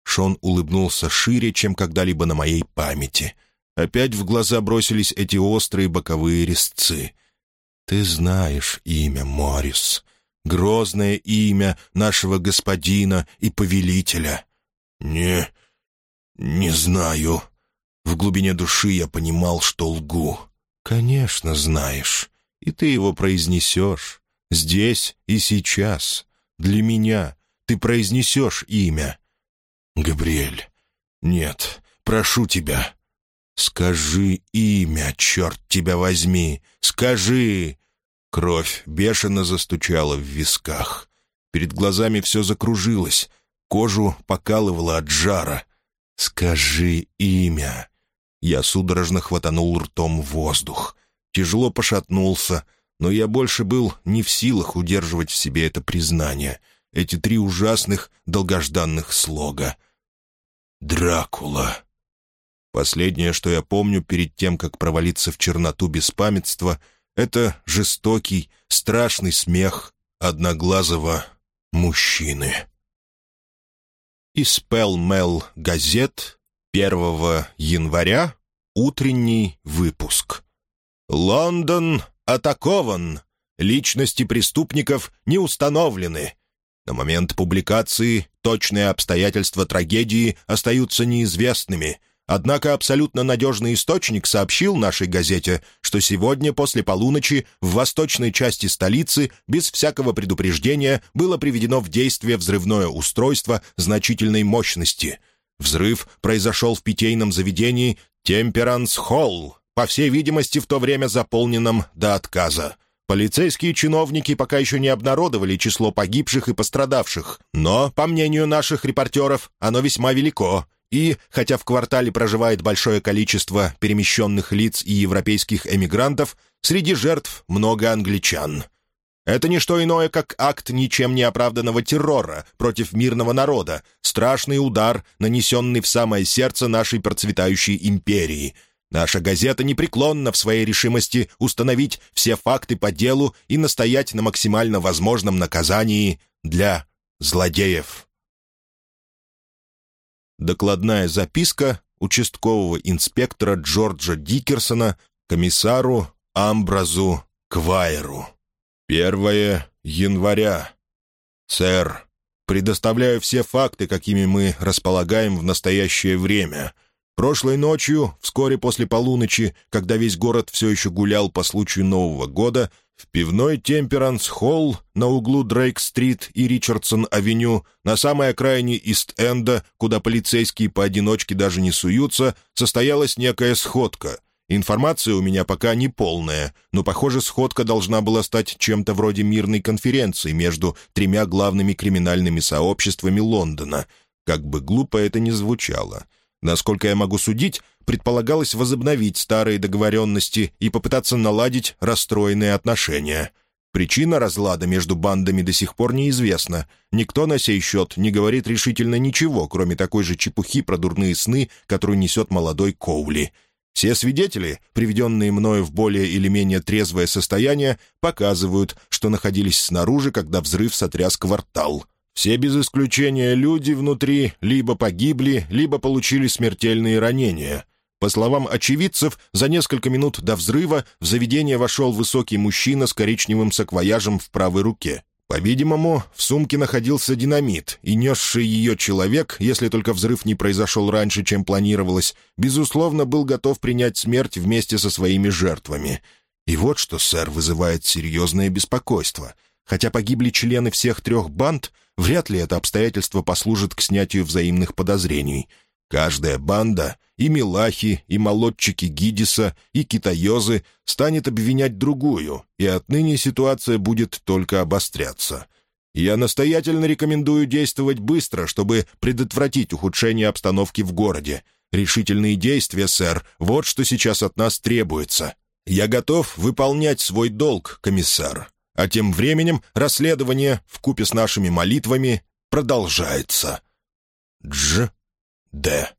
Шон улыбнулся шире, чем когда-либо на моей памяти. Опять в глаза бросились эти острые боковые резцы. «Ты знаешь имя, Морис, грозное имя нашего господина и повелителя». «Не... не знаю». В глубине души я понимал, что лгу. «Конечно, знаешь и ты его произнесешь. Здесь и сейчас. Для меня. Ты произнесешь имя. Габриэль. Нет, прошу тебя. Скажи имя, черт тебя возьми. Скажи. Кровь бешено застучала в висках. Перед глазами все закружилось. Кожу покалывало от жара. «Скажи имя!» Я судорожно хватанул ртом воздух тяжело пошатнулся, но я больше был не в силах удерживать в себе это признание, эти три ужасных, долгожданных слога. «Дракула». Последнее, что я помню перед тем, как провалиться в черноту беспамятства, это жестокий, страшный смех одноглазого мужчины. Из Пел-Мел газет 1 января утренний выпуск. «Лондон атакован. Личности преступников не установлены. На момент публикации точные обстоятельства трагедии остаются неизвестными. Однако абсолютно надежный источник сообщил нашей газете, что сегодня после полуночи в восточной части столицы без всякого предупреждения было приведено в действие взрывное устройство значительной мощности. Взрыв произошел в питейном заведении «Темперанс Холл», по всей видимости, в то время заполненном до отказа. Полицейские чиновники пока еще не обнародовали число погибших и пострадавших, но, по мнению наших репортеров, оно весьма велико. И, хотя в квартале проживает большое количество перемещенных лиц и европейских эмигрантов, среди жертв много англичан. Это не что иное, как акт ничем не оправданного террора против мирного народа, страшный удар, нанесенный в самое сердце нашей процветающей империи — Наша газета непреклонна в своей решимости установить все факты по делу и настоять на максимально возможном наказании для злодеев. Докладная записка участкового инспектора Джорджа Дикерсона комиссару Амбразу Квайеру. 1 января. Сэр, предоставляю все факты, какими мы располагаем в настоящее время — Прошлой ночью, вскоре после полуночи, когда весь город все еще гулял по случаю Нового года, в пивной «Темперанс Холл» на углу Дрейк-стрит и Ричардсон-авеню, на самой окраине Ист-Энда, куда полицейские поодиночке даже не суются, состоялась некая сходка. Информация у меня пока не полная, но, похоже, сходка должна была стать чем-то вроде мирной конференции между тремя главными криминальными сообществами Лондона. Как бы глупо это ни звучало — Насколько я могу судить, предполагалось возобновить старые договоренности и попытаться наладить расстроенные отношения. Причина разлада между бандами до сих пор неизвестна. Никто на сей счет не говорит решительно ничего, кроме такой же чепухи про дурные сны, которую несет молодой Коули. Все свидетели, приведенные мною в более или менее трезвое состояние, показывают, что находились снаружи, когда взрыв сотряс квартал — все без исключения люди внутри либо погибли, либо получили смертельные ранения. По словам очевидцев, за несколько минут до взрыва в заведение вошел высокий мужчина с коричневым саквояжем в правой руке. По-видимому, в сумке находился динамит, и несший ее человек, если только взрыв не произошел раньше, чем планировалось, безусловно, был готов принять смерть вместе со своими жертвами. И вот что, сэр, вызывает серьезное беспокойство. Хотя погибли члены всех трех банд — Вряд ли это обстоятельство послужит к снятию взаимных подозрений. Каждая банда, и милахи, и молодчики Гидиса, и китаёзы, станет обвинять другую, и отныне ситуация будет только обостряться. Я настоятельно рекомендую действовать быстро, чтобы предотвратить ухудшение обстановки в городе. Решительные действия, сэр, вот что сейчас от нас требуется. Я готов выполнять свой долг, комиссар. А тем временем расследование, вкупе с нашими молитвами, продолжается. Дж. Д.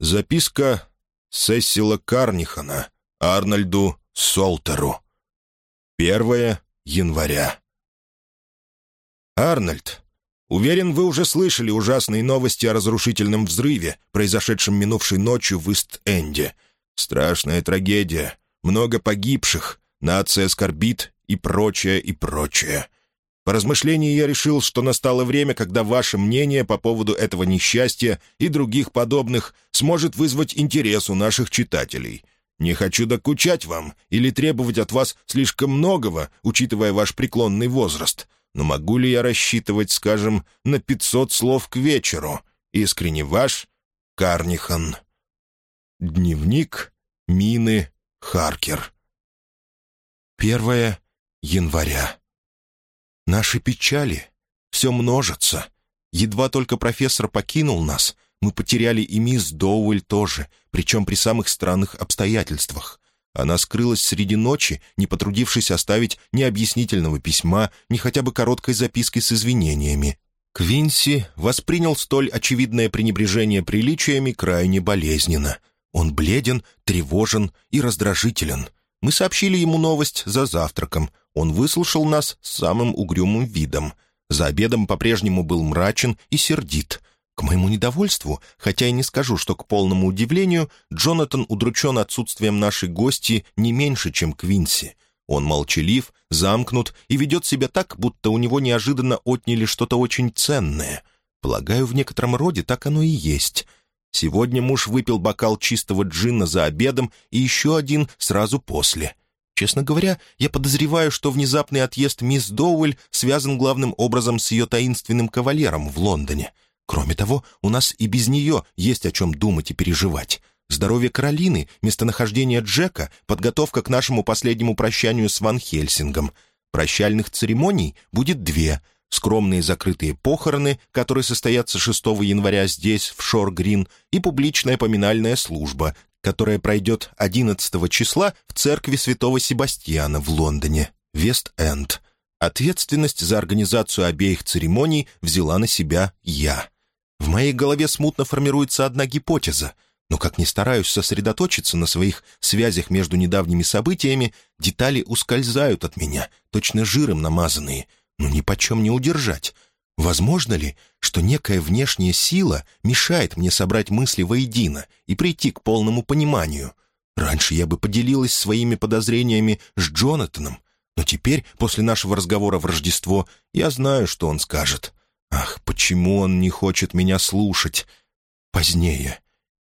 Записка Сессила Карнихана Арнольду Солтеру. 1 января. Арнольд, уверен, вы уже слышали ужасные новости о разрушительном взрыве, произошедшем минувшей ночью в Ист-Энде. Страшная трагедия, много погибших, нация скорбит и прочее, и прочее. По размышлении я решил, что настало время, когда ваше мнение по поводу этого несчастья и других подобных сможет вызвать интерес у наших читателей. Не хочу докучать вам или требовать от вас слишком многого, учитывая ваш преклонный возраст. Но могу ли я рассчитывать, скажем, на 500 слов к вечеру? Искренне ваш Карнихан. Дневник Мины Харкер. Первое января. Наши печали все множатся. Едва только профессор покинул нас, мы потеряли и мисс Доуэль тоже, причем при самых странных обстоятельствах. Она скрылась среди ночи, не потрудившись оставить ни объяснительного письма, ни хотя бы короткой записки с извинениями. Квинси воспринял столь очевидное пренебрежение приличиями крайне болезненно. Он бледен, тревожен и раздражителен. Мы сообщили ему новость за завтраком. Он выслушал нас с самым угрюмым видом. За обедом по-прежнему был мрачен и сердит. К моему недовольству, хотя и не скажу, что к полному удивлению, Джонатан удручен отсутствием нашей гости не меньше, чем Квинси. Он молчалив, замкнут и ведет себя так, будто у него неожиданно отняли что-то очень ценное. Полагаю, в некотором роде так оно и есть. Сегодня муж выпил бокал чистого джина за обедом и еще один сразу после — Честно говоря, я подозреваю, что внезапный отъезд мисс Доуэль связан главным образом с ее таинственным кавалером в Лондоне. Кроме того, у нас и без нее есть о чем думать и переживать. Здоровье Каролины, местонахождение Джека, подготовка к нашему последнему прощанию с Ван Хельсингом. Прощальных церемоний будет две — скромные закрытые похороны, которые состоятся 6 января здесь, в Шор-Грин, и публичная поминальная служба, которая пройдет 11 числа в церкви святого Себастьяна в Лондоне, Вест-Энд. Ответственность за организацию обеих церемоний взяла на себя я. В моей голове смутно формируется одна гипотеза, но как ни стараюсь сосредоточиться на своих связях между недавними событиями, детали ускользают от меня, точно жиром намазанные, но ни почем не удержать — Возможно ли, что некая внешняя сила мешает мне собрать мысли воедино и прийти к полному пониманию? Раньше я бы поделилась своими подозрениями с Джонатаном, но теперь, после нашего разговора в Рождество, я знаю, что он скажет. Ах, почему он не хочет меня слушать? Позднее.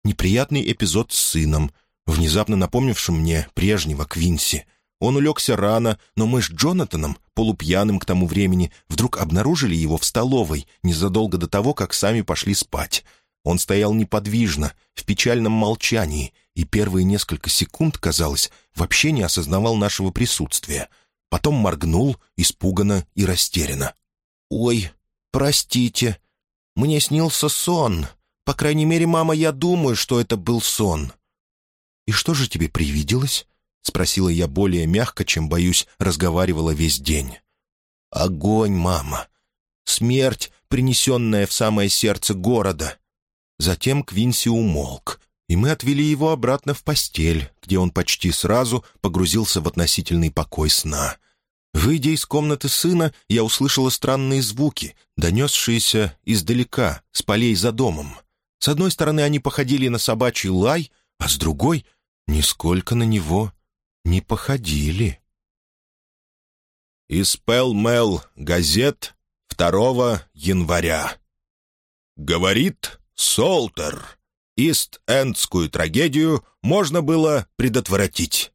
Неприятный эпизод с сыном, внезапно напомнившим мне прежнего Квинси. Он улегся рано, но мы с Джонатаном, полупьяным к тому времени, вдруг обнаружили его в столовой незадолго до того, как сами пошли спать. Он стоял неподвижно, в печальном молчании, и первые несколько секунд, казалось, вообще не осознавал нашего присутствия. Потом моргнул, испуганно и растерянно. «Ой, простите, мне снился сон. По крайней мере, мама, я думаю, что это был сон». «И что же тебе привиделось?» — спросила я более мягко, чем, боюсь, разговаривала весь день. «Огонь, мама! Смерть, принесенная в самое сердце города!» Затем Квинси умолк, и мы отвели его обратно в постель, где он почти сразу погрузился в относительный покой сна. Выйдя из комнаты сына, я услышала странные звуки, донесшиеся издалека, с полей за домом. С одной стороны, они походили на собачий лай, а с другой — нисколько на него не походили. Из Пэл-Мэл газет 2 января. Говорит Солтер. Ист-Эндскую трагедию можно было предотвратить.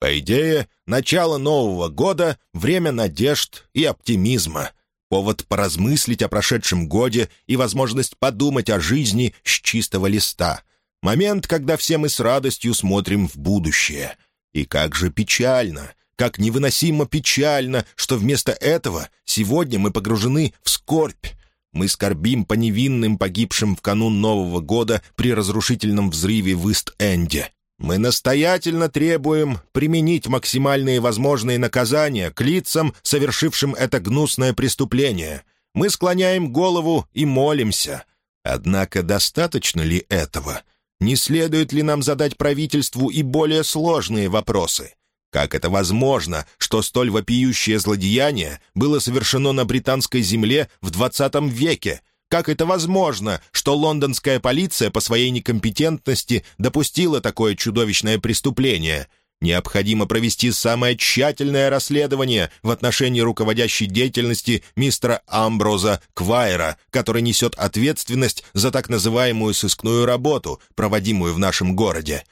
По идее, начало Нового года — время надежд и оптимизма, повод поразмыслить о прошедшем годе и возможность подумать о жизни с чистого листа, момент, когда все мы с радостью смотрим в будущее — и как же печально, как невыносимо печально, что вместо этого сегодня мы погружены в скорбь. Мы скорбим по невинным погибшим в канун Нового года при разрушительном взрыве в Ист-Энде. Мы настоятельно требуем применить максимальные возможные наказания к лицам, совершившим это гнусное преступление. Мы склоняем голову и молимся. Однако достаточно ли этого? Не следует ли нам задать правительству и более сложные вопросы? Как это возможно, что столь вопиющее злодеяние было совершено на британской земле в XX веке? Как это возможно, что лондонская полиция по своей некомпетентности допустила такое чудовищное преступление? Необходимо провести самое тщательное расследование в отношении руководящей деятельности мистера Амброза Квайра, который несет ответственность за так называемую сыскную работу, проводимую в нашем городе.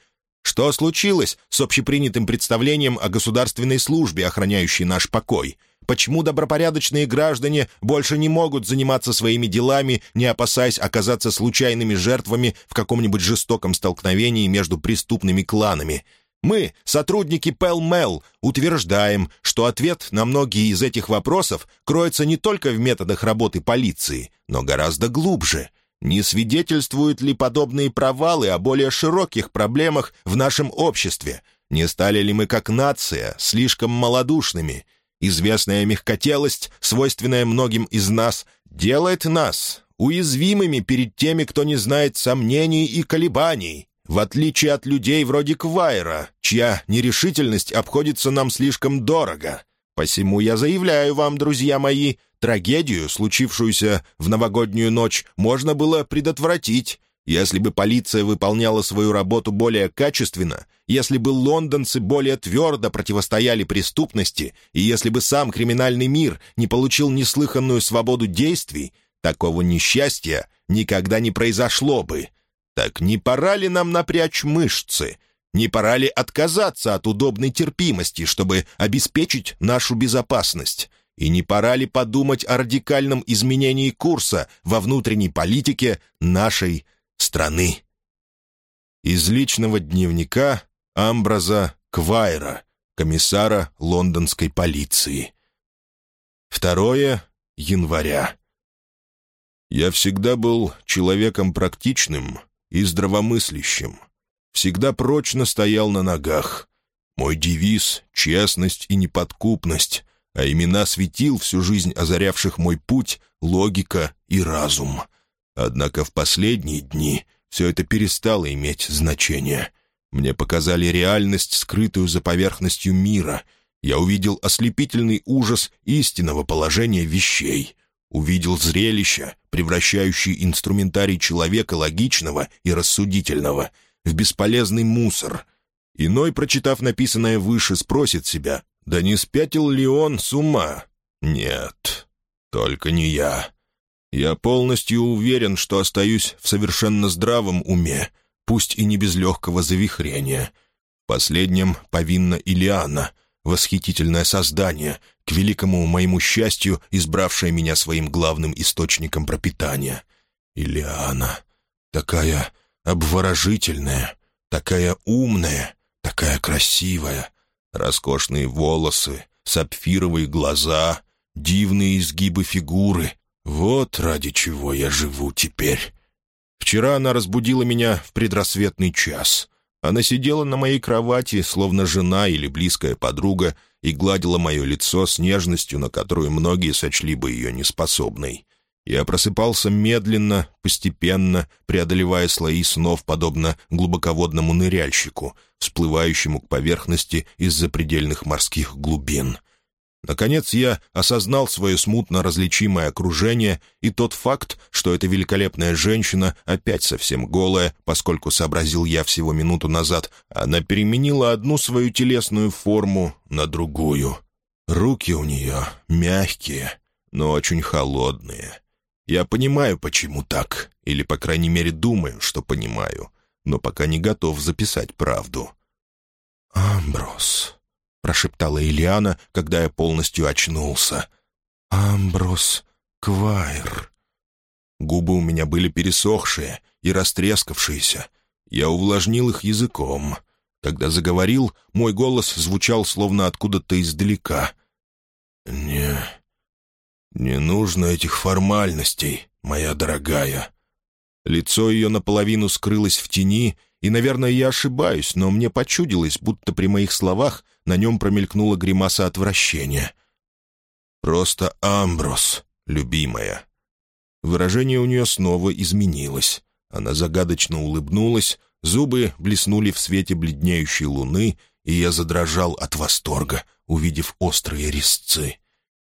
Что случилось с общепринятым представлением о государственной службе, охраняющей наш покой? Почему добропорядочные граждане больше не могут заниматься своими делами, не опасаясь оказаться случайными жертвами в каком-нибудь жестоком столкновении между преступными кланами? Мы, сотрудники Пэл-Мэл, утверждаем, что ответ на многие из этих вопросов кроется не только в методах работы полиции, но гораздо глубже. Не свидетельствуют ли подобные провалы о более широких проблемах в нашем обществе? Не стали ли мы как нация слишком малодушными? Известная мягкотелость, свойственная многим из нас, делает нас уязвимыми перед теми, кто не знает сомнений и колебаний, в отличие от людей вроде Квайра, чья нерешительность обходится нам слишком дорого. Посему я заявляю вам, друзья мои, трагедию, случившуюся в новогоднюю ночь, можно было предотвратить, если бы полиция выполняла свою работу более качественно, если бы лондонцы более твердо противостояли преступности, и если бы сам криминальный мир не получил неслыханную свободу действий, такого несчастья никогда не произошло бы. Так не пора ли нам напрячь мышцы? Не пора ли отказаться от удобной терпимости, чтобы обеспечить нашу безопасность? И не пора ли подумать о радикальном изменении курса во внутренней политике нашей страны? Из личного дневника Амбраза Квайра, комиссара лондонской полиции. 2 января. Я всегда был человеком практичным и здравомыслящим. Всегда прочно стоял на ногах. Мой девиз — честность и неподкупность, а имена светил всю жизнь озарявших мой путь — логика и разум. Однако в последние дни все это перестало иметь значение. Мне показали реальность, скрытую за поверхностью мира. Я увидел ослепительный ужас истинного положения вещей — увидел зрелище, превращающее инструментарий человека логичного и рассудительного в бесполезный мусор. Иной, прочитав написанное выше, спросит себя, да не спятил ли он с ума? Нет, только не я. Я полностью уверен, что остаюсь в совершенно здравом уме, пусть и не без легкого завихрения. Последним повинна Илиана — восхитительное создание, к великому моему счастью, избравшее меня своим главным источником пропитания. Ильяна, такая обворожительная, такая умная, такая красивая, роскошные волосы, сапфировые глаза, дивные изгибы фигуры. Вот ради чего я живу теперь. Вчера она разбудила меня в предрассветный час — она сидела на моей кровати, словно жена или близкая подруга, и гладила мое лицо с нежностью, на которую многие сочли бы ее неспособной. Я просыпался медленно, постепенно, преодолевая слои снов, подобно глубоководному ныряльщику, всплывающему к поверхности из запредельных морских глубин. Наконец я осознал свое смутно различимое окружение и тот факт, что эта великолепная женщина опять совсем голая, поскольку сообразил я всего минуту назад, она переменила одну свою телесную форму на другую. Руки у нее мягкие, но очень холодные. Я понимаю, почему так, или, по крайней мере, думаю, что понимаю, но пока не готов записать правду. «Амброс», прошептала Ильяна, когда я полностью очнулся. «Амброс Квайр». Губы у меня были пересохшие и растрескавшиеся. Я увлажнил их языком. Когда заговорил, мой голос звучал словно откуда-то издалека. «Не... не нужно этих формальностей, моя дорогая». Лицо ее наполовину скрылось в тени, и, наверное, я ошибаюсь, но мне почудилось, будто при моих словах на нем промелькнула гримаса отвращения. «Просто Амброс, любимая». Выражение у нее снова изменилось. Она загадочно улыбнулась, зубы блеснули в свете бледнеющей луны, и я задрожал от восторга, увидев острые резцы.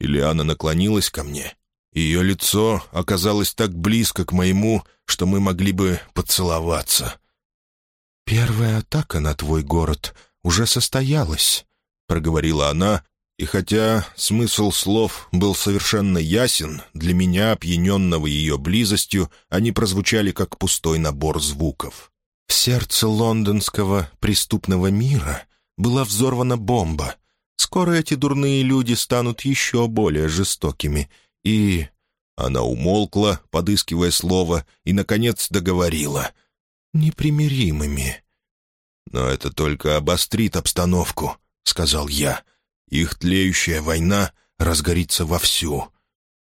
Ильяна наклонилась ко мне. Ее лицо оказалось так близко к моему, что мы могли бы поцеловаться. «Первая атака на твой город уже состоялась», — проговорила она, и хотя смысл слов был совершенно ясен, для меня, опьяненного ее близостью, они прозвучали как пустой набор звуков. В сердце лондонского преступного мира была взорвана бомба. Скоро эти дурные люди станут еще более жестокими. И... Она умолкла, подыскивая слово, и, наконец, договорила. «Непримиримыми». «Но это только обострит обстановку», — сказал я. «Их тлеющая война разгорится вовсю».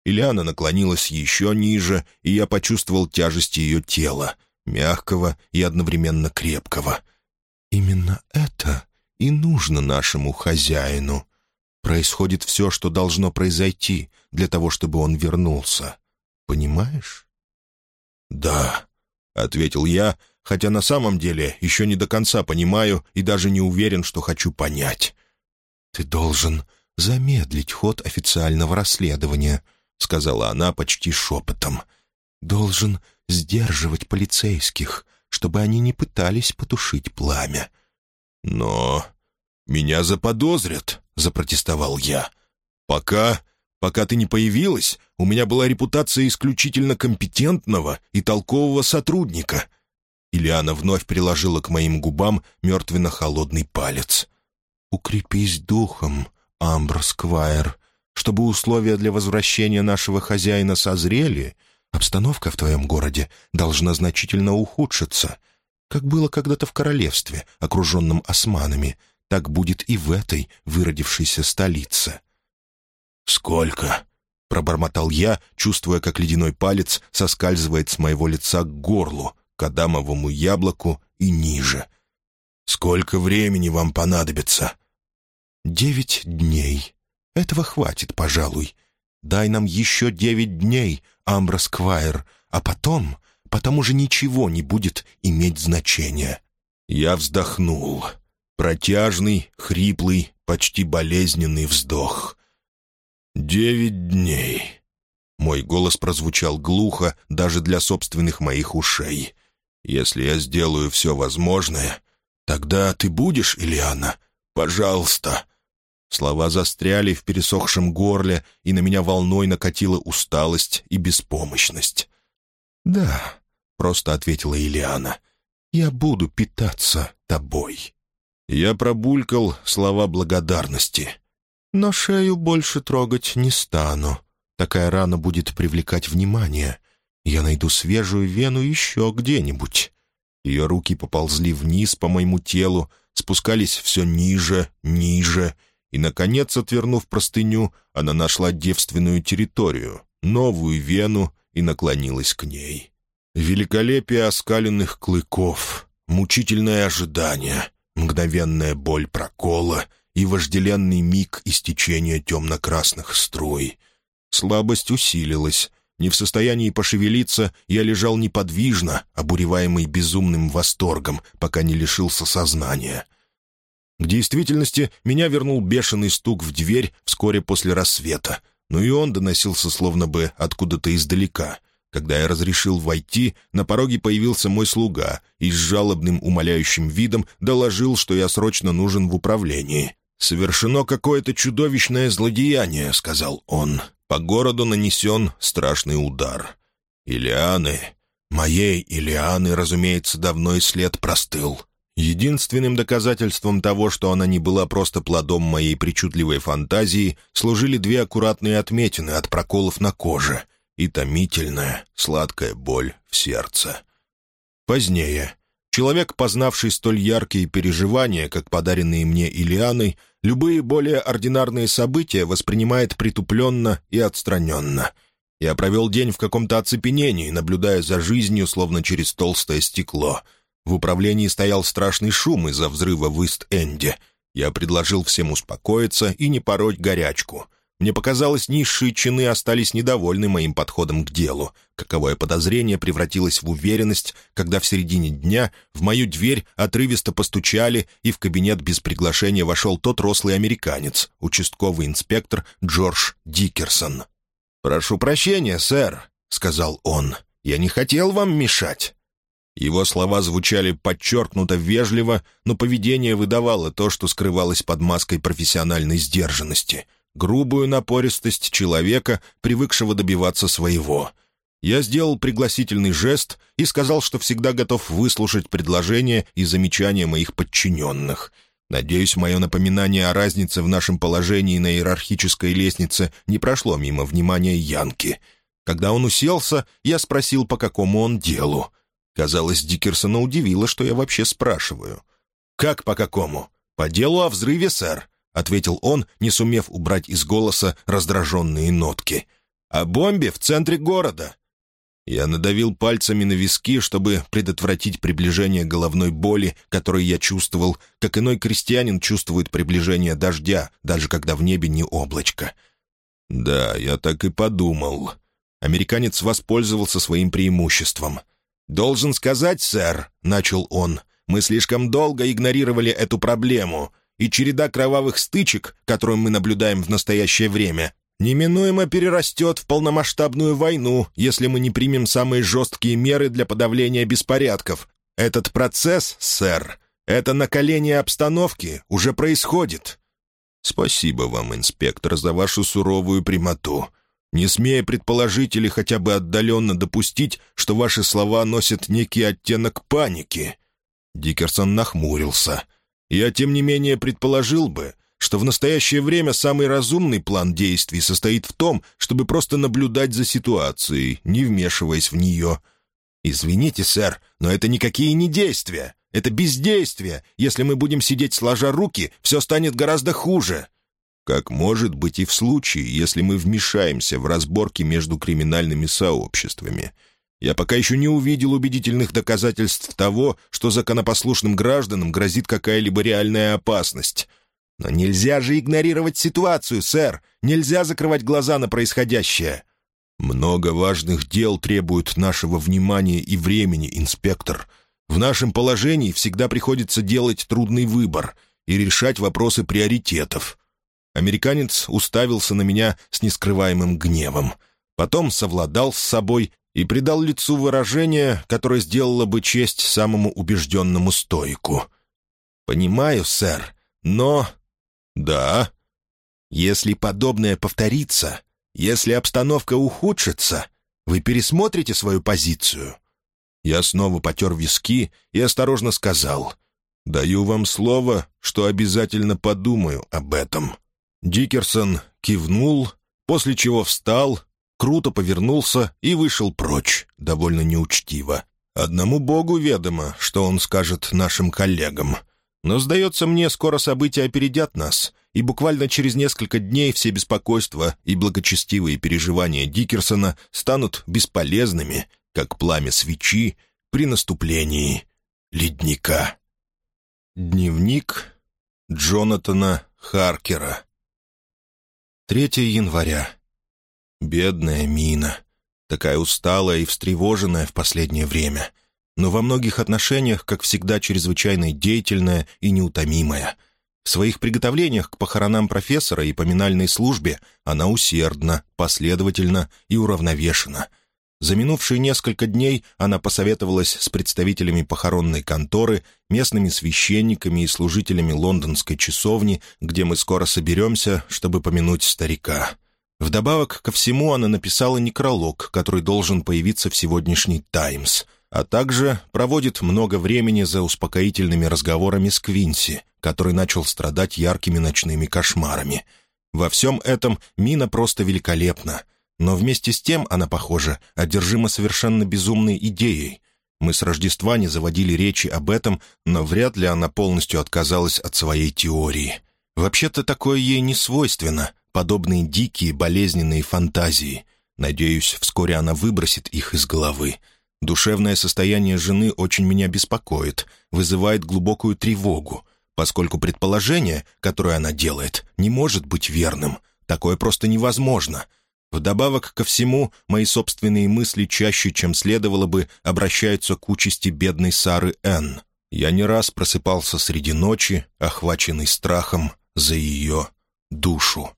Ильяна наклонилась еще ниже, и я почувствовал тяжесть ее тела, мягкого и одновременно крепкого. «Именно это и нужно нашему хозяину. Происходит все, что должно произойти для того, чтобы он вернулся. Понимаешь?» «Да», — ответил я, хотя на самом деле еще не до конца понимаю и даже не уверен, что хочу понять. «Ты должен замедлить ход официального расследования», — сказала она почти шепотом. «Должен сдерживать полицейских, чтобы они не пытались потушить пламя. «Но меня заподозрят», — запротестовал я. «Пока, пока ты не появилась, у меня была репутация исключительно компетентного и толкового сотрудника». Ильяна вновь приложила к моим губам мертвенно-холодный палец. «Укрепись духом, Амбр Сквайр. Чтобы условия для возвращения нашего хозяина созрели, обстановка в твоем городе должна значительно ухудшиться. Как было когда-то в королевстве, окруженном османами, так будет и в этой выродившейся столице. «Сколько?» — пробормотал я, чувствуя, как ледяной палец соскальзывает с моего лица к горлу, к адамовому яблоку и ниже. «Сколько времени вам понадобится?» «Девять дней. Этого хватит, пожалуй. Дай нам еще девять дней, Амбра Сквайр, а потом потому же ничего не будет иметь значения». Я вздохнул. Протяжный, хриплый, почти болезненный вздох. «Девять дней». Мой голос прозвучал глухо даже для собственных моих ушей. «Если я сделаю все возможное, тогда ты будешь, Ильяна? Пожалуйста». Слова застряли в пересохшем горле, и на меня волной накатила усталость и беспомощность. «Да, — просто ответила Ильяна. «Я буду питаться тобой». Я пробулькал слова благодарности. «Но шею больше трогать не стану. Такая рана будет привлекать внимание. Я найду свежую вену еще где-нибудь». Ее руки поползли вниз по моему телу, спускались все ниже, ниже, и, наконец, отвернув простыню, она нашла девственную территорию, новую вену и наклонилась к ней. Великолепие оскаленных клыков, мучительное ожидание, мгновенная боль прокола и вожделенный миг истечения темно-красных струй. Слабость усилилась. Не в состоянии пошевелиться, я лежал неподвижно, обуреваемый безумным восторгом, пока не лишился сознания. К действительности меня вернул бешеный стук в дверь вскоре после рассвета, но и он доносился словно бы откуда-то издалека — когда я разрешил войти, на пороге появился мой слуга и с жалобным умоляющим видом доложил, что я срочно нужен в управлении. «Совершено какое-то чудовищное злодеяние», — сказал он. «По городу нанесен страшный удар. Илианы, моей Илианы, разумеется, давно и след простыл». Единственным доказательством того, что она не была просто плодом моей причудливой фантазии, служили две аккуратные отметины от проколов на коже — и томительная, сладкая боль в сердце. Позднее. Человек, познавший столь яркие переживания, как подаренные мне Илианой, любые более ординарные события воспринимает притупленно и отстраненно. Я провел день в каком-то оцепенении, наблюдая за жизнью, словно через толстое стекло. В управлении стоял страшный шум из-за взрыва в Ист-Энде. Я предложил всем успокоиться и не пороть горячку — Мне показалось, низшие чины остались недовольны моим подходом к делу. Каковое подозрение превратилось в уверенность, когда в середине дня в мою дверь отрывисто постучали, и в кабинет без приглашения вошел тот рослый американец, участковый инспектор Джордж Дикерсон. «Прошу прощения, сэр», — сказал он. «Я не хотел вам мешать». Его слова звучали подчеркнуто вежливо, но поведение выдавало то, что скрывалось под маской профессиональной сдержанности — грубую напористость человека, привыкшего добиваться своего. Я сделал пригласительный жест и сказал, что всегда готов выслушать предложения и замечания моих подчиненных. Надеюсь, мое напоминание о разнице в нашем положении на иерархической лестнице не прошло мимо внимания Янки. Когда он уселся, я спросил, по какому он делу. Казалось, Дикерсона удивило, что я вообще спрашиваю. «Как по какому?» «По делу о взрыве, сэр. — ответил он, не сумев убрать из голоса раздраженные нотки. «О бомбе в центре города». Я надавил пальцами на виски, чтобы предотвратить приближение головной боли, которую я чувствовал, как иной крестьянин чувствует приближение дождя, даже когда в небе не облачко. «Да, я так и подумал». Американец воспользовался своим преимуществом. «Должен сказать, сэр», — начал он, — «мы слишком долго игнорировали эту проблему и череда кровавых стычек, которую мы наблюдаем в настоящее время, неминуемо перерастет в полномасштабную войну, если мы не примем самые жесткие меры для подавления беспорядков. Этот процесс, сэр, это накаление обстановки уже происходит. Спасибо вам, инспектор, за вашу суровую прямоту. Не смея предположить или хотя бы отдаленно допустить, что ваши слова носят некий оттенок паники. Дикерсон нахмурился — я, тем не менее, предположил бы, что в настоящее время самый разумный план действий состоит в том, чтобы просто наблюдать за ситуацией, не вмешиваясь в нее. «Извините, сэр, но это никакие не действия. Это бездействие. Если мы будем сидеть сложа руки, все станет гораздо хуже». Как может быть и в случае, если мы вмешаемся в разборки между криминальными сообществами — я пока еще не увидел убедительных доказательств того, что законопослушным гражданам грозит какая-либо реальная опасность. Но нельзя же игнорировать ситуацию, сэр. Нельзя закрывать глаза на происходящее. Много важных дел требуют нашего внимания и времени, инспектор. В нашем положении всегда приходится делать трудный выбор и решать вопросы приоритетов. Американец уставился на меня с нескрываемым гневом. Потом совладал с собой и придал лицу выражение, которое сделало бы честь самому убежденному стоику. «Понимаю, сэр, но...» «Да». «Если подобное повторится, если обстановка ухудшится, вы пересмотрите свою позицию?» Я снова потер виски и осторожно сказал. «Даю вам слово, что обязательно подумаю об этом». Дикерсон кивнул, после чего встал круто повернулся и вышел прочь, довольно неучтиво. Одному богу ведомо, что он скажет нашим коллегам. Но, сдается мне, скоро события опередят нас, и буквально через несколько дней все беспокойства и благочестивые переживания Дикерсона станут бесполезными, как пламя свечи при наступлении ледника. Дневник Джонатана Харкера 3 января Бедная Мина. Такая усталая и встревоженная в последнее время. Но во многих отношениях, как всегда, чрезвычайно деятельная и неутомимая. В своих приготовлениях к похоронам профессора и поминальной службе она усердна, последовательна и уравновешена. За минувшие несколько дней она посоветовалась с представителями похоронной конторы, местными священниками и служителями лондонской часовни, где мы скоро соберемся, чтобы помянуть старика. Вдобавок ко всему она написала некролог, который должен появиться в сегодняшний «Таймс», а также проводит много времени за успокоительными разговорами с Квинси, который начал страдать яркими ночными кошмарами. Во всем этом Мина просто великолепна, но вместе с тем она, похоже, одержима совершенно безумной идеей. Мы с Рождества не заводили речи об этом, но вряд ли она полностью отказалась от своей теории. Вообще-то такое ей не свойственно — подобные дикие болезненные фантазии. Надеюсь, вскоре она выбросит их из головы. Душевное состояние жены очень меня беспокоит, вызывает глубокую тревогу, поскольку предположение, которое она делает, не может быть верным. Такое просто невозможно. Вдобавок ко всему, мои собственные мысли чаще, чем следовало бы, обращаются к участи бедной Сары Н. Я не раз просыпался среди ночи, охваченный страхом за ее душу.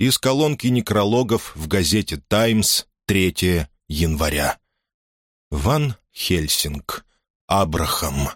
Из колонки некрологов в газете «Таймс» 3 января. Ван Хельсинг. Абрахам.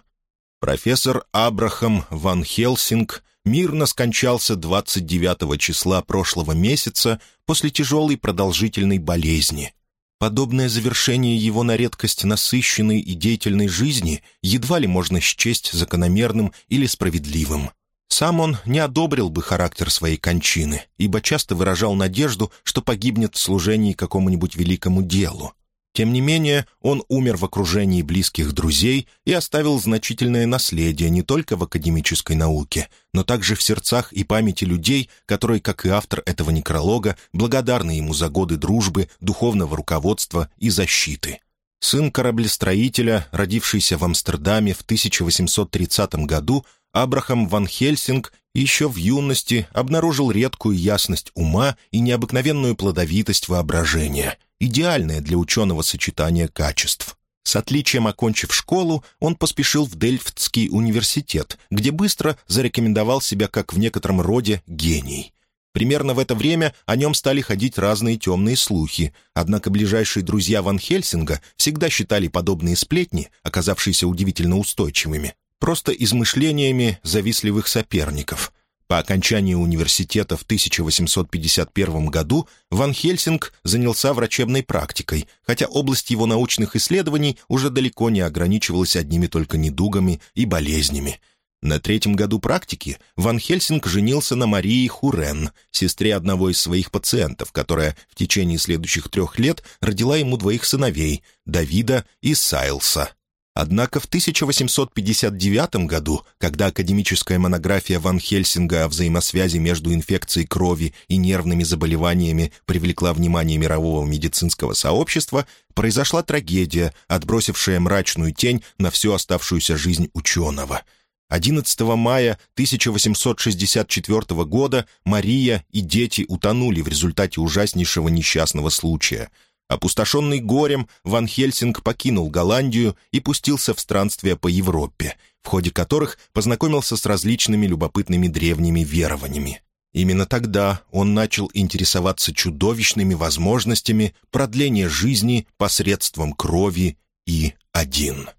Профессор Абрахам Ван Хельсинг мирно скончался 29 числа прошлого месяца после тяжелой продолжительной болезни. Подобное завершение его на редкость насыщенной и деятельной жизни едва ли можно счесть закономерным или справедливым. Сам он не одобрил бы характер своей кончины, ибо часто выражал надежду, что погибнет в служении какому-нибудь великому делу. Тем не менее, он умер в окружении близких друзей и оставил значительное наследие не только в академической науке, но также в сердцах и памяти людей, которые, как и автор этого некролога, благодарны ему за годы дружбы, духовного руководства и защиты. Сын кораблестроителя, родившийся в Амстердаме в 1830 году, Абрахам ван Хельсинг еще в юности обнаружил редкую ясность ума и необыкновенную плодовитость воображения, идеальное для ученого сочетание качеств. С отличием окончив школу, он поспешил в Дельфтский университет, где быстро зарекомендовал себя как в некотором роде гений. Примерно в это время о нем стали ходить разные темные слухи, однако ближайшие друзья Ван Хельсинга всегда считали подобные сплетни, оказавшиеся удивительно устойчивыми, просто измышлениями завистливых соперников. По окончании университета в 1851 году Ван Хельсинг занялся врачебной практикой, хотя область его научных исследований уже далеко не ограничивалась одними только недугами и болезнями. На третьем году практики Ван Хельсинг женился на Марии Хурен, сестре одного из своих пациентов, которая в течение следующих трех лет родила ему двоих сыновей — Давида и Сайлса. Однако в 1859 году, когда академическая монография Ван Хельсинга о взаимосвязи между инфекцией крови и нервными заболеваниями привлекла внимание мирового медицинского сообщества, произошла трагедия, отбросившая мрачную тень на всю оставшуюся жизнь ученого. 11 мая 1864 года Мария и дети утонули в результате ужаснейшего несчастного случая – Опустошенный горем, Ван Хельсинг покинул Голландию и пустился в странствия по Европе, в ходе которых познакомился с различными любопытными древними верованиями. Именно тогда он начал интересоваться чудовищными возможностями продления жизни посредством крови и один.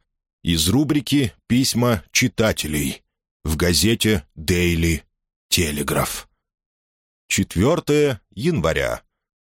Из рубрики «Письма читателей» в газете «Дейли Телеграф». 4 января.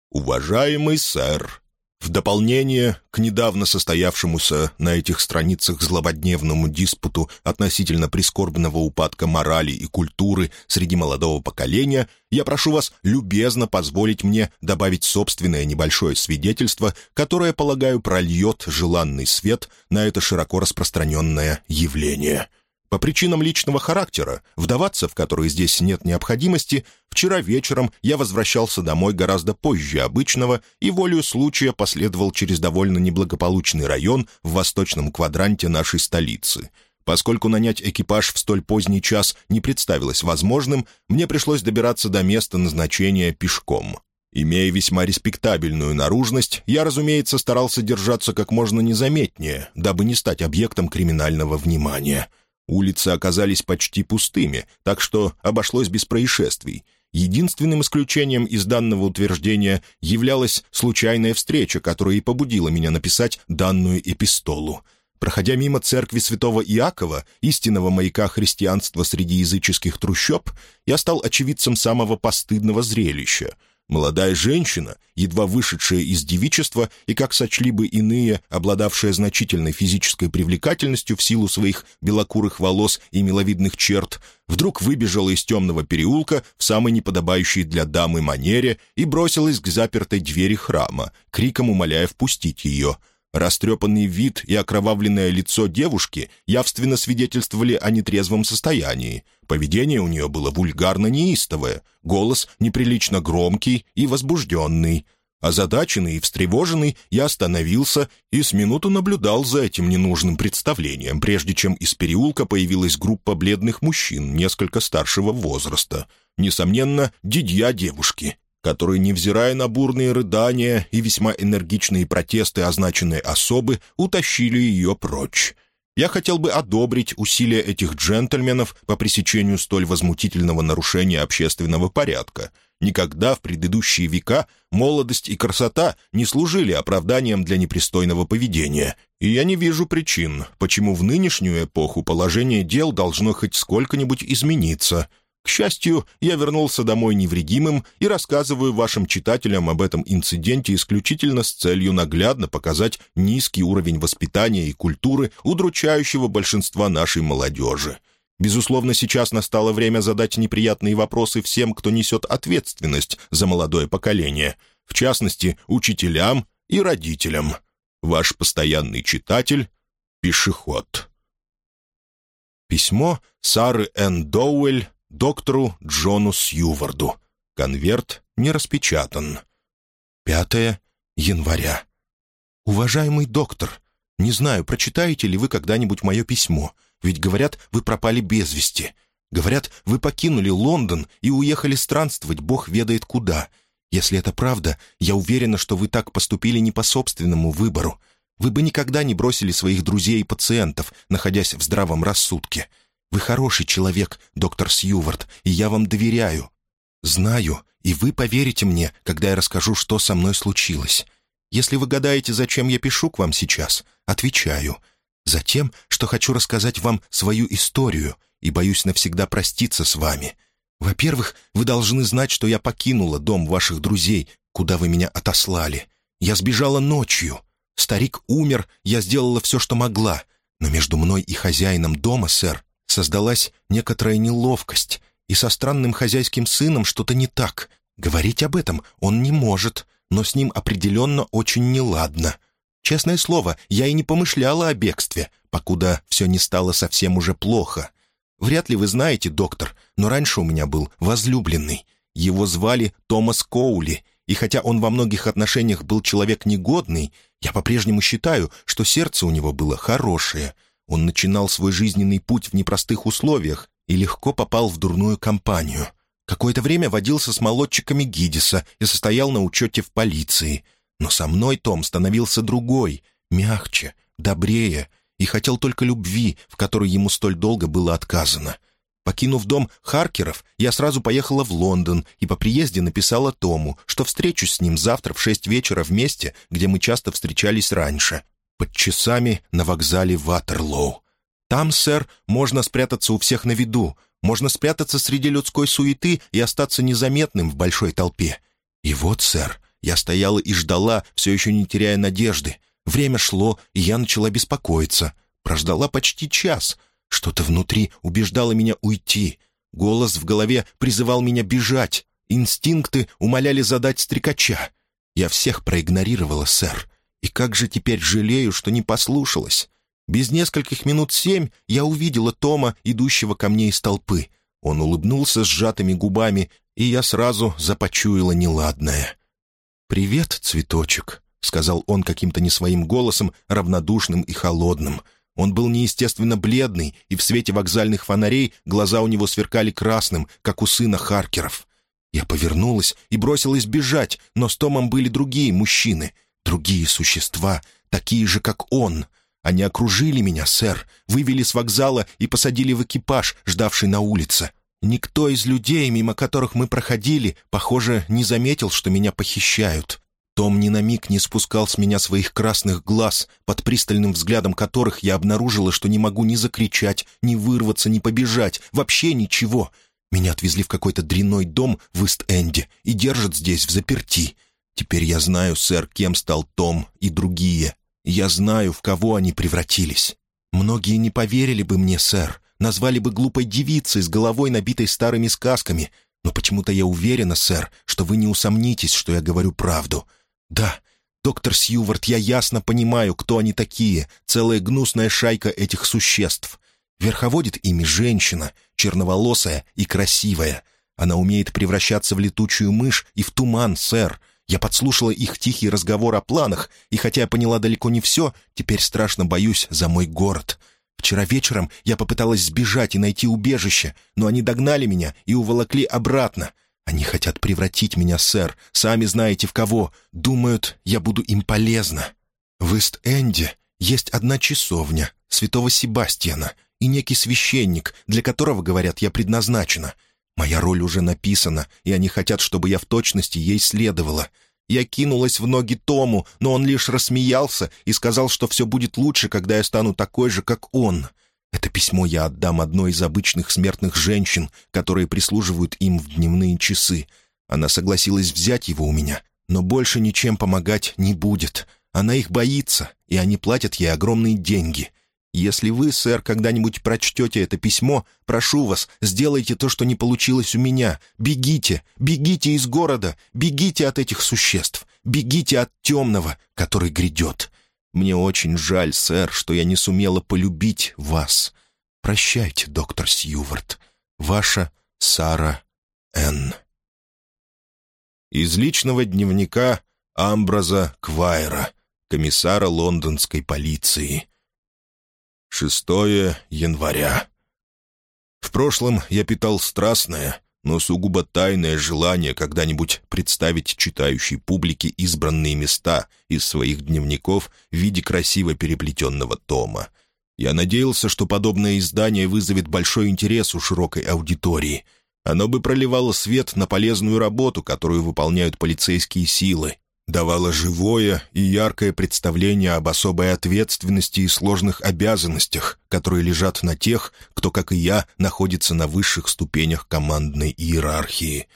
Уважаемый сэр, в дополнение к недавно состоявшемуся на этих страницах злободневному диспуту относительно прискорбного упадка морали и культуры среди молодого поколения, я прошу вас любезно позволить мне добавить собственное небольшое свидетельство, которое, полагаю, прольет желанный свет на это широко распространенное явление — по причинам личного характера, вдаваться в которые здесь нет необходимости, вчера вечером я возвращался домой гораздо позже обычного и волею случая последовал через довольно неблагополучный район в восточном квадранте нашей столицы. Поскольку нанять экипаж в столь поздний час не представилось возможным, мне пришлось добираться до места назначения пешком. Имея весьма респектабельную наружность, я, разумеется, старался держаться как можно незаметнее, дабы не стать объектом криминального внимания — Улицы оказались почти пустыми, так что обошлось без происшествий. Единственным исключением из данного утверждения являлась случайная встреча, которая и побудила меня написать данную эпистолу. Проходя мимо церкви святого Иакова, истинного маяка христианства среди языческих трущоб, я стал очевидцем самого постыдного зрелища — Молодая женщина, едва вышедшая из девичества и, как сочли бы иные, обладавшая значительной физической привлекательностью в силу своих белокурых волос и миловидных черт, вдруг выбежала из темного переулка в самой неподобающей для дамы манере и бросилась к запертой двери храма, криком умоляя впустить ее — Растрепанный вид и окровавленное лицо девушки явственно свидетельствовали о нетрезвом состоянии. Поведение у нее было вульгарно неистовое, голос неприлично громкий и возбужденный. Озадаченный и встревоженный, я остановился и с минуту наблюдал за этим ненужным представлением, прежде чем из переулка появилась группа бледных мужчин несколько старшего возраста. Несомненно, дидья девушки, которые, невзирая на бурные рыдания и весьма энергичные протесты означенной особы, утащили ее прочь. Я хотел бы одобрить усилия этих джентльменов по пресечению столь возмутительного нарушения общественного порядка. Никогда в предыдущие века молодость и красота не служили оправданием для непристойного поведения, и я не вижу причин, почему в нынешнюю эпоху положение дел должно хоть сколько-нибудь измениться — к счастью, я вернулся домой невредимым и рассказываю вашим читателям об этом инциденте исключительно с целью наглядно показать низкий уровень воспитания и культуры удручающего большинства нашей молодежи. Безусловно, сейчас настало время задать неприятные вопросы всем, кто несет ответственность за молодое поколение, в частности, учителям и родителям. Ваш постоянный читатель — пешеход. Письмо Сары Н. Доуэль доктору Джону Сьюварду. Конверт не распечатан. 5 января. «Уважаемый доктор, не знаю, прочитаете ли вы когда-нибудь мое письмо, ведь, говорят, вы пропали без вести. Говорят, вы покинули Лондон и уехали странствовать, бог ведает куда. Если это правда, я уверена, что вы так поступили не по собственному выбору. Вы бы никогда не бросили своих друзей и пациентов, находясь в здравом рассудке. Вы хороший человек, доктор Сьювард, и я вам доверяю. Знаю, и вы поверите мне, когда я расскажу, что со мной случилось. Если вы гадаете, зачем я пишу к вам сейчас, отвечаю. Затем, что хочу рассказать вам свою историю и боюсь навсегда проститься с вами. Во-первых, вы должны знать, что я покинула дом ваших друзей, куда вы меня отослали. Я сбежала ночью. Старик умер, я сделала все, что могла. Но между мной и хозяином дома, сэр, создалась некоторая неловкость, и со странным хозяйским сыном что-то не так. Говорить об этом он не может, но с ним определенно очень неладно. Честное слово, я и не помышляла о бегстве, покуда все не стало совсем уже плохо. Вряд ли вы знаете, доктор, но раньше у меня был возлюбленный. Его звали Томас Коули, и хотя он во многих отношениях был человек негодный, я по-прежнему считаю, что сердце у него было хорошее — он начинал свой жизненный путь в непростых условиях и легко попал в дурную компанию. Какое-то время водился с молодчиками Гидиса и состоял на учете в полиции. Но со мной Том становился другой, мягче, добрее, и хотел только любви, в которой ему столь долго было отказано. Покинув дом Харкеров, я сразу поехала в Лондон и по приезде написала Тому, что встречусь с ним завтра в шесть вечера в месте, где мы часто встречались раньше под часами на вокзале Ватерлоу. Там, сэр, можно спрятаться у всех на виду, можно спрятаться среди людской суеты и остаться незаметным в большой толпе. И вот, сэр, я стояла и ждала, все еще не теряя надежды. Время шло, и я начала беспокоиться. Прождала почти час. Что-то внутри убеждало меня уйти. Голос в голове призывал меня бежать. Инстинкты умоляли задать стрекача. Я всех проигнорировала, сэр. И как же теперь жалею, что не послушалась. Без нескольких минут семь я увидела Тома, идущего ко мне из толпы. Он улыбнулся сжатыми губами, и я сразу започуяла неладное. «Привет, цветочек», — сказал он каким-то не своим голосом, равнодушным и холодным. Он был неестественно бледный, и в свете вокзальных фонарей глаза у него сверкали красным, как у сына Харкеров. Я повернулась и бросилась бежать, но с Томом были другие мужчины — Другие существа, такие же, как он. Они окружили меня, сэр, вывели с вокзала и посадили в экипаж, ждавший на улице. Никто из людей, мимо которых мы проходили, похоже, не заметил, что меня похищают. Том ни на миг не спускал с меня своих красных глаз, под пристальным взглядом которых я обнаружила, что не могу ни закричать, ни вырваться, ни побежать, вообще ничего. Меня отвезли в какой-то дрянной дом в Ист-Энде и держат здесь в заперти. Теперь я знаю, сэр, кем стал Том и другие. Я знаю, в кого они превратились. Многие не поверили бы мне, сэр, назвали бы глупой девицей с головой, набитой старыми сказками. Но почему-то я уверена, сэр, что вы не усомнитесь, что я говорю правду. Да, доктор Сьювард, я ясно понимаю, кто они такие, целая гнусная шайка этих существ. Верховодит ими женщина, черноволосая и красивая. Она умеет превращаться в летучую мышь и в туман, сэр, Я подслушала их тихий разговор о планах, и хотя я поняла далеко не все, теперь страшно боюсь за мой город. Вчера вечером я попыталась сбежать и найти убежище, но они догнали меня и уволокли обратно. Они хотят превратить меня, сэр, сами знаете в кого. Думают, я буду им полезна. В Ист-Энде есть одна часовня, святого Себастьяна, и некий священник, для которого, говорят, я предназначена. Моя роль уже написана, и они хотят, чтобы я в точности ей следовала. Я кинулась в ноги Тому, но он лишь рассмеялся и сказал, что все будет лучше, когда я стану такой же, как он. Это письмо я отдам одной из обычных смертных женщин, которые прислуживают им в дневные часы. Она согласилась взять его у меня, но больше ничем помогать не будет. Она их боится, и они платят ей огромные деньги. Если вы, сэр, когда-нибудь прочтете это письмо, прошу вас, сделайте то, что не получилось у меня. Бегите, бегите из города, бегите от этих существ, бегите от темного, который грядет. Мне очень жаль, сэр, что я не сумела полюбить вас. Прощайте, доктор Сьювард. Ваша Сара Н. Из личного дневника Амбраза Квайра, комиссара лондонской полиции. 6 января. В прошлом я питал страстное, но сугубо тайное желание когда-нибудь представить читающей публике избранные места из своих дневников в виде красиво переплетенного тома. Я надеялся, что подобное издание вызовет большой интерес у широкой аудитории. Оно бы проливало свет на полезную работу, которую выполняют полицейские силы, давала живое и яркое представление об особой ответственности и сложных обязанностях, которые лежат на тех, кто, как и я, находится на высших ступенях командной иерархии.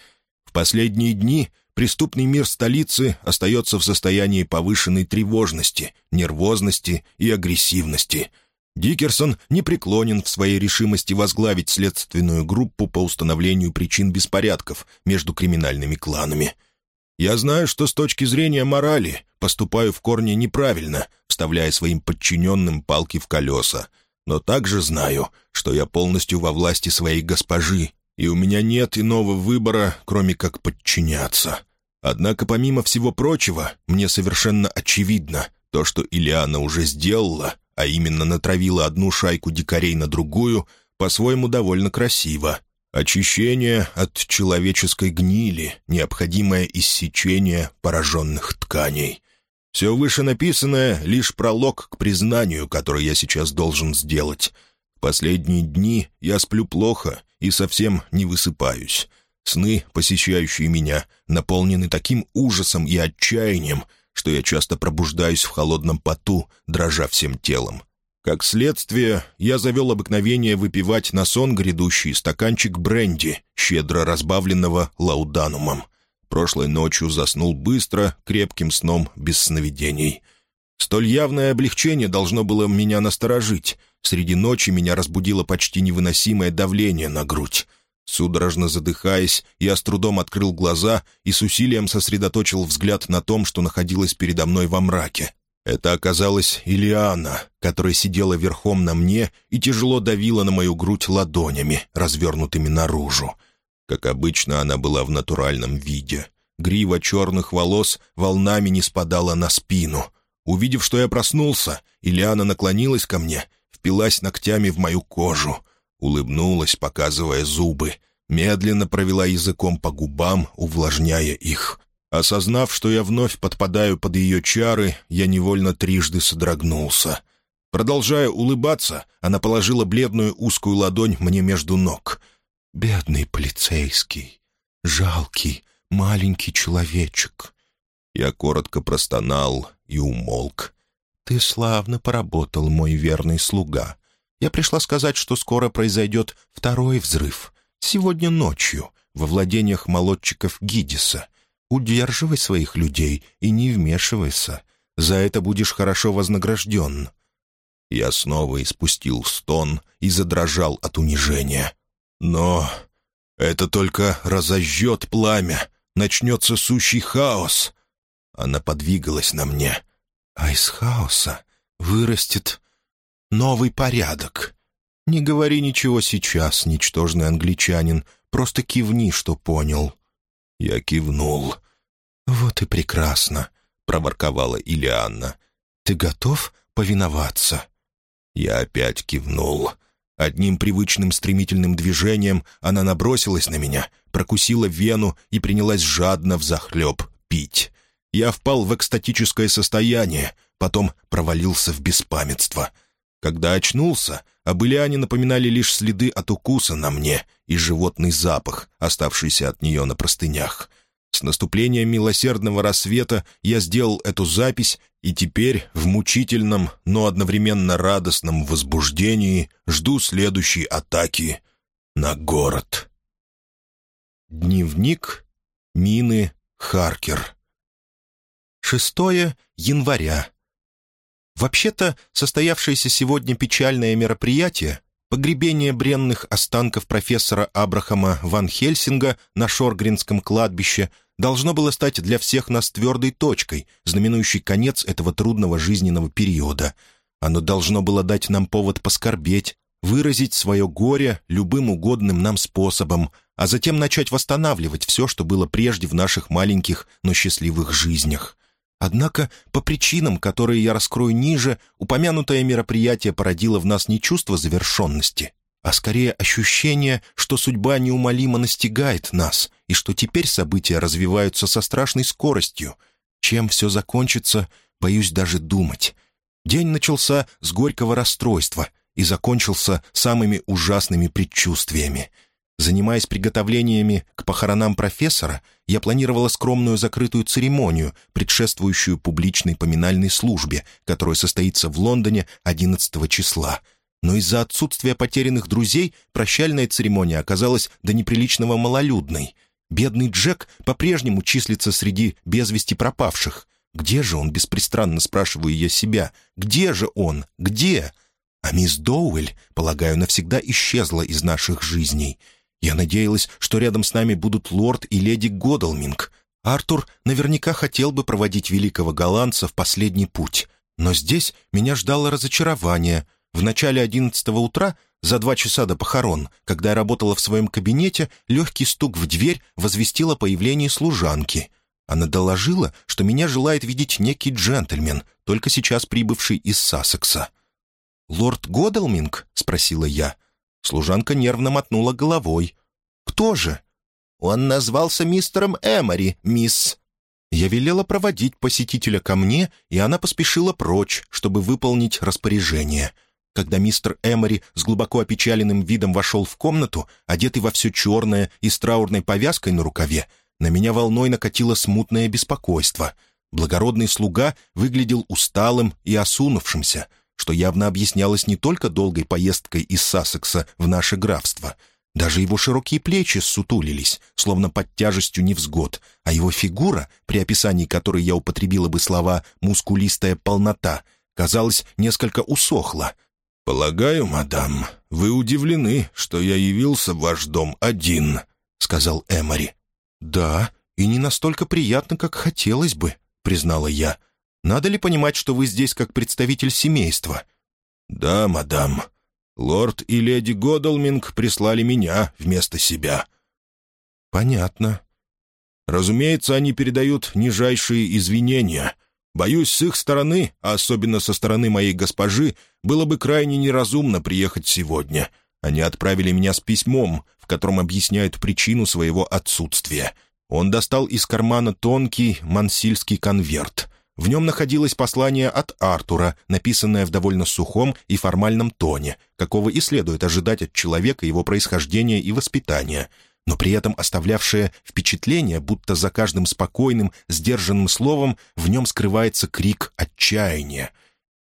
В последние дни преступный мир столицы остается в состоянии повышенной тревожности, нервозности и агрессивности. Дикерсон не преклонен в своей решимости возглавить следственную группу по установлению причин беспорядков между криминальными кланами – я знаю, что с точки зрения морали поступаю в корне неправильно, вставляя своим подчиненным палки в колеса. Но также знаю, что я полностью во власти своей госпожи, и у меня нет иного выбора, кроме как подчиняться. Однако, помимо всего прочего, мне совершенно очевидно, то, что Ильяна уже сделала, а именно натравила одну шайку дикарей на другую, по-своему довольно красиво, Очищение от человеческой гнили, необходимое иссечение пораженных тканей. Все вышенаписанное — лишь пролог к признанию, который я сейчас должен сделать. Последние дни я сплю плохо и совсем не высыпаюсь. Сны, посещающие меня, наполнены таким ужасом и отчаянием, что я часто пробуждаюсь в холодном поту, дрожа всем телом. Как следствие, я завел обыкновение выпивать на сон грядущий стаканчик бренди, щедро разбавленного лауданумом. Прошлой ночью заснул быстро, крепким сном, без сновидений. Столь явное облегчение должно было меня насторожить. Среди ночи меня разбудило почти невыносимое давление на грудь. Судорожно задыхаясь, я с трудом открыл глаза и с усилием сосредоточил взгляд на том, что находилось передо мной во мраке. Это оказалась Илиана, которая сидела верхом на мне и тяжело давила на мою грудь ладонями, развернутыми наружу. Как обычно, она была в натуральном виде. Грива черных волос волнами не спадала на спину. Увидев, что я проснулся, Илиана наклонилась ко мне, впилась ногтями в мою кожу, улыбнулась, показывая зубы, медленно провела языком по губам, увлажняя их. Осознав, что я вновь подпадаю под ее чары, я невольно трижды содрогнулся. Продолжая улыбаться, она положила бледную узкую ладонь мне между ног. «Бедный полицейский, жалкий, маленький человечек». Я коротко простонал и умолк. «Ты славно поработал, мой верный слуга. Я пришла сказать, что скоро произойдет второй взрыв. Сегодня ночью, во владениях молодчиков Гидиса. Удерживай своих людей и не вмешивайся. За это будешь хорошо вознагражден». Я снова испустил стон и задрожал от унижения. «Но это только разожжет пламя, начнется сущий хаос». Она подвигалась на мне. «А из хаоса вырастет новый порядок. Не говори ничего сейчас, ничтожный англичанин, просто кивни, что понял». Я кивнул. «Вот и прекрасно», — проворковала Илианна. «Ты готов повиноваться?» Я опять кивнул. Одним привычным стремительным движением она набросилась на меня, прокусила вену и принялась жадно взахлеб пить. Я впал в экстатическое состояние, потом провалился в беспамятство. Когда очнулся, об Ильяне напоминали лишь следы от укуса на мне и животный запах, оставшийся от нее на простынях. С наступлением милосердного рассвета я сделал эту запись, и теперь в мучительном, но одновременно радостном возбуждении жду следующей атаки на город. Дневник Мины Харкер 6 января. Вообще-то, состоявшееся сегодня печальное мероприятие Погребение бренных останков профессора Абрахама Ван Хельсинга на Шоргринском кладбище должно было стать для всех нас твердой точкой, знаменующей конец этого трудного жизненного периода. Оно должно было дать нам повод поскорбеть, выразить свое горе любым угодным нам способом, а затем начать восстанавливать все, что было прежде в наших маленьких, но счастливых жизнях. Однако, по причинам, которые я раскрою ниже, упомянутое мероприятие породило в нас не чувство завершенности, а скорее ощущение, что судьба неумолимо настигает нас, и что теперь события развиваются со страшной скоростью. Чем все закончится, боюсь даже думать. День начался с горького расстройства и закончился самыми ужасными предчувствиями — Занимаясь приготовлениями к похоронам профессора, я планировала скромную закрытую церемонию, предшествующую публичной поминальной службе, которая состоится в Лондоне 11 числа. Но из-за отсутствия потерянных друзей прощальная церемония оказалась до неприличного малолюдной. Бедный Джек по-прежнему числится среди без вести пропавших. Где же он, беспристрастно спрашиваю я себя? Где же он? Где? А мисс Доуэль, полагаю, навсегда исчезла из наших жизней — я надеялась, что рядом с нами будут лорд и леди Годалминг. Артур наверняка хотел бы проводить великого голландца в последний путь. Но здесь меня ждало разочарование. В начале одиннадцатого утра, за два часа до похорон, когда я работала в своем кабинете, легкий стук в дверь возвестил о появлении служанки. Она доложила, что меня желает видеть некий джентльмен, только сейчас прибывший из Сассекса. «Лорд Годалминг?» — спросила я. Служанка нервно мотнула головой. «Кто же?» «Он назвался мистером Эмори, мисс». Я велела проводить посетителя ко мне, и она поспешила прочь, чтобы выполнить распоряжение. Когда мистер Эмори с глубоко опечаленным видом вошел в комнату, одетый во все черное и с траурной повязкой на рукаве, на меня волной накатило смутное беспокойство. Благородный слуга выглядел усталым и осунувшимся — что явно объяснялось не только долгой поездкой из Сассекса в наше графство. Даже его широкие плечи сутулились, словно под тяжестью невзгод, а его фигура, при описании которой я употребила бы слова «мускулистая полнота», казалось, несколько усохла. «Полагаю, мадам, вы удивлены, что я явился в ваш дом один», — сказал Эмори. «Да, и не настолько приятно, как хотелось бы», — признала я. Надо ли понимать, что вы здесь как представитель семейства?» «Да, мадам. Лорд и леди Годалминг прислали меня вместо себя». «Понятно». «Разумеется, они передают нижайшие извинения. Боюсь, с их стороны, а особенно со стороны моей госпожи, было бы крайне неразумно приехать сегодня. Они отправили меня с письмом, в котором объясняют причину своего отсутствия. Он достал из кармана тонкий мансильский конверт. В нем находилось послание от Артура, написанное в довольно сухом и формальном тоне, какого и следует ожидать от человека его происхождения и воспитания, но при этом оставлявшее впечатление, будто за каждым спокойным, сдержанным словом в нем скрывается крик отчаяния.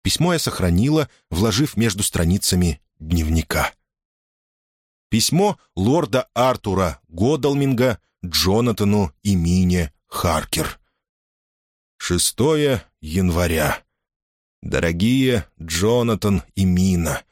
Письмо я сохранила, вложив между страницами дневника. Письмо лорда Артура Годалминга Джонатану и Мине Харкер. 6 января. Дорогие Джонатан и Мина,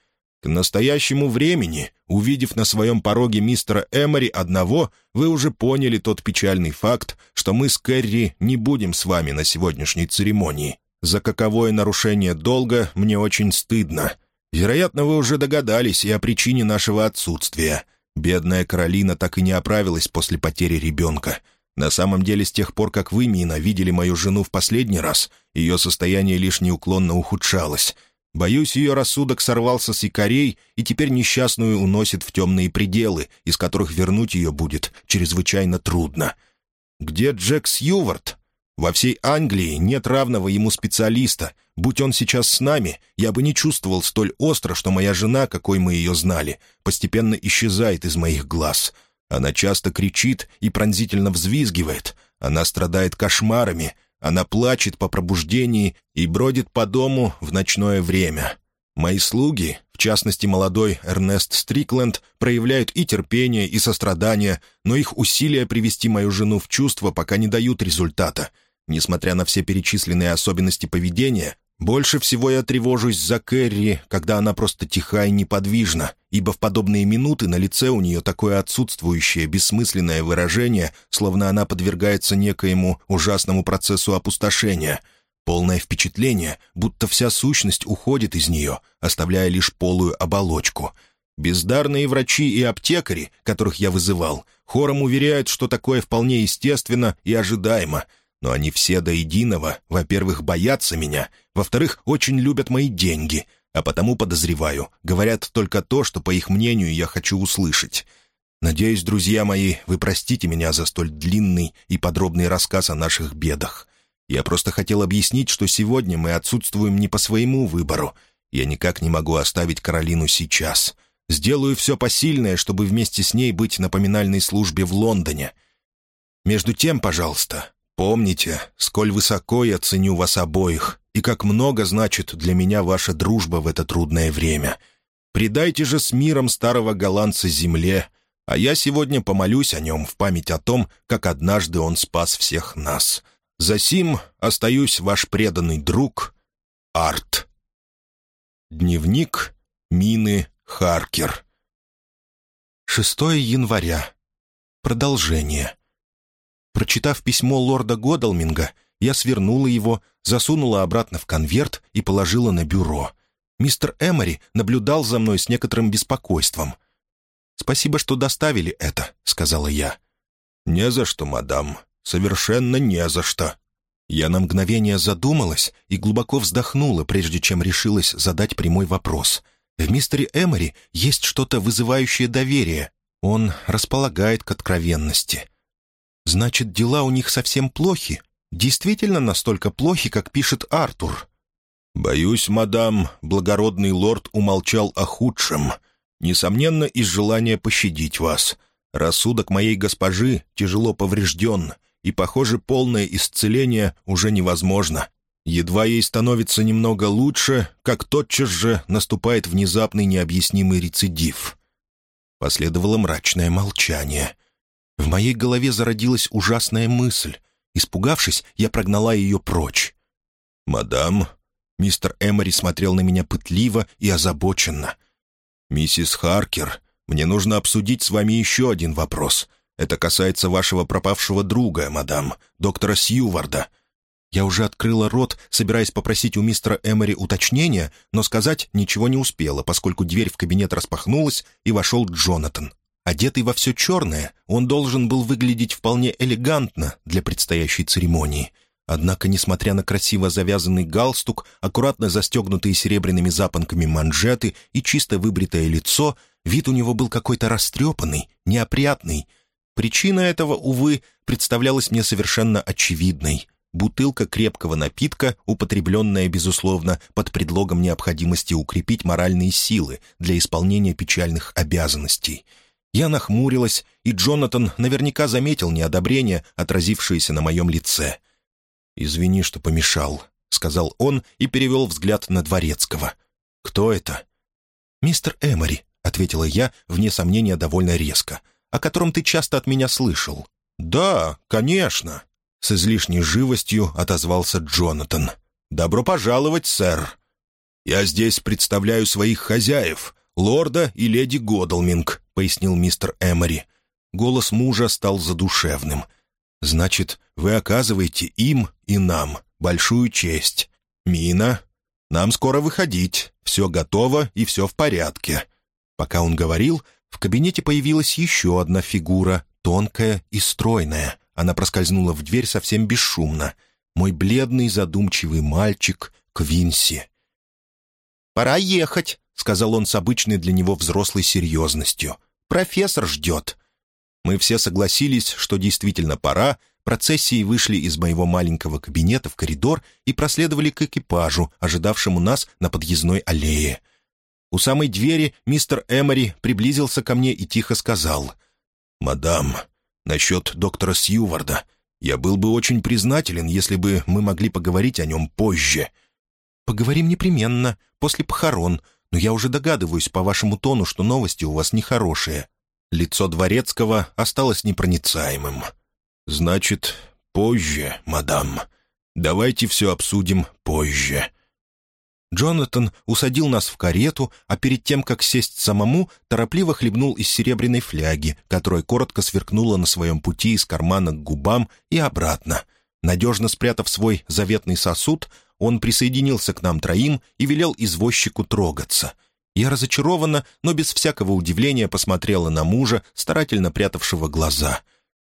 к настоящему времени, увидев на своем пороге мистера Эмори одного, вы уже поняли тот печальный факт, что мы с Кэрри не будем с вами на сегодняшней церемонии. За каковое нарушение долга мне очень стыдно. Вероятно, вы уже догадались и о причине нашего отсутствия. Бедная Каролина так и не оправилась после потери ребенка. На самом деле, с тех пор, как вы, Мина, видели мою жену в последний раз, ее состояние лишь неуклонно ухудшалось. Боюсь, ее рассудок сорвался с якорей и теперь несчастную уносит в темные пределы, из которых вернуть ее будет чрезвычайно трудно. Где Джек Сьювард? Во всей Англии нет равного ему специалиста. Будь он сейчас с нами, я бы не чувствовал столь остро, что моя жена, какой мы ее знали, постепенно исчезает из моих глаз. Она часто кричит и пронзительно взвизгивает. Она страдает кошмарами. Она плачет по пробуждении и бродит по дому в ночное время. Мои слуги, в частности молодой Эрнест Стрикленд, проявляют и терпение, и сострадание, но их усилия привести мою жену в чувство пока не дают результата. Несмотря на все перечисленные особенности поведения, больше всего я тревожусь за Кэрри, когда она просто тиха и неподвижна, ибо в подобные минуты на лице у нее такое отсутствующее, бессмысленное выражение, словно она подвергается некоему ужасному процессу опустошения. Полное впечатление, будто вся сущность уходит из нее, оставляя лишь полую оболочку. Бездарные врачи и аптекари, которых я вызывал, хором уверяют, что такое вполне естественно и ожидаемо — но они все до единого, во-первых, боятся меня, во-вторых, очень любят мои деньги, а потому, подозреваю, говорят только то, что, по их мнению, я хочу услышать. Надеюсь, друзья мои, вы простите меня за столь длинный и подробный рассказ о наших бедах. Я просто хотел объяснить, что сегодня мы отсутствуем не по своему выбору. Я никак не могу оставить Каролину сейчас. Сделаю все посильное, чтобы вместе с ней быть на поминальной службе в Лондоне. Между тем, пожалуйста, Помните, сколь высоко я ценю вас обоих, и как много значит для меня ваша дружба в это трудное время. Предайте же с миром старого голландца земле, а я сегодня помолюсь о нем в память о том, как однажды он спас всех нас. Засим остаюсь ваш преданный друг Арт. Дневник Мины Харкер. 6 января. Продолжение. Прочитав письмо лорда Годалминга, я свернула его, засунула обратно в конверт и положила на бюро. Мистер Эмори наблюдал за мной с некоторым беспокойством. «Спасибо, что доставили это», — сказала я. «Не за что, мадам. Совершенно не за что». Я на мгновение задумалась и глубоко вздохнула, прежде чем решилась задать прямой вопрос. В мистере Эмори есть что-то вызывающее доверие. Он располагает к откровенности. Значит, дела у них совсем плохи? Действительно настолько плохи, как пишет Артур?» «Боюсь, мадам, благородный лорд умолчал о худшем. Несомненно, из желания пощадить вас. Рассудок моей госпожи тяжело поврежден, и, похоже, полное исцеление уже невозможно. Едва ей становится немного лучше, как тотчас же наступает внезапный необъяснимый рецидив». Последовало мрачное молчание. В моей голове зародилась ужасная мысль. Испугавшись, я прогнала ее прочь. «Мадам...» Мистер Эмори смотрел на меня пытливо и озабоченно. «Миссис Харкер, мне нужно обсудить с вами еще один вопрос. Это касается вашего пропавшего друга, мадам, доктора Сьюварда». Я уже открыла рот, собираясь попросить у мистера Эмори уточнения, но сказать ничего не успела, поскольку дверь в кабинет распахнулась, и вошел Джонатан. Одетый во все черное, он должен был выглядеть вполне элегантно для предстоящей церемонии. Однако, несмотря на красиво завязанный галстук, аккуратно застегнутые серебряными запонками манжеты и чисто выбритое лицо, вид у него был какой-то растрепанный, неопрятный. Причина этого, увы, представлялась мне совершенно очевидной. Бутылка крепкого напитка, употребленная, безусловно, под предлогом необходимости укрепить моральные силы для исполнения печальных обязанностей — я нахмурилась, и Джонатан наверняка заметил неодобрение, отразившееся на моем лице. «Извини, что помешал», — сказал он и перевел взгляд на Дворецкого. «Кто это?» «Мистер Эмори», — ответила я, вне сомнения, довольно резко, «о котором ты часто от меня слышал». «Да, конечно», — с излишней живостью отозвался Джонатан. «Добро пожаловать, сэр. Я здесь представляю своих хозяев, лорда и леди Годалминг», — пояснил мистер Эмори. Голос мужа стал задушевным. «Значит, вы оказываете им и нам большую честь. Мина, нам скоро выходить. Все готово и все в порядке». Пока он говорил, в кабинете появилась еще одна фигура, тонкая и стройная. она проскользнула в дверь совсем бесшумно. Мой бледный, задумчивый мальчик Квинси. «Пора ехать», — сказал он с обычной для него взрослой серьезностью. «Профессор ждет». Мы все согласились, что действительно пора, процессией вышли из моего маленького кабинета в коридор и проследовали к экипажу, ожидавшему нас на подъездной аллее. У самой двери мистер Эмори приблизился ко мне и тихо сказал. «Мадам, насчет доктора Сьюварда. Я был бы очень признателен, если бы мы могли поговорить о нем позже». «Поговорим непременно, после похорон, но я уже догадываюсь по вашему тону, что новости у вас нехорошие». Лицо Дворецкого осталось непроницаемым. «Значит, позже, мадам. Давайте все обсудим позже». Джонатан усадил нас в карету, а перед тем, как сесть самому, торопливо хлебнул из серебряной фляги, которая коротко сверкнула на своем пути из кармана к губам и обратно. Надежно спрятав свой заветный сосуд, он присоединился к нам троим и велел извозчику трогаться. Я разочарованно, но без всякого удивления посмотрела на мужа, старательно прятавшего глаза.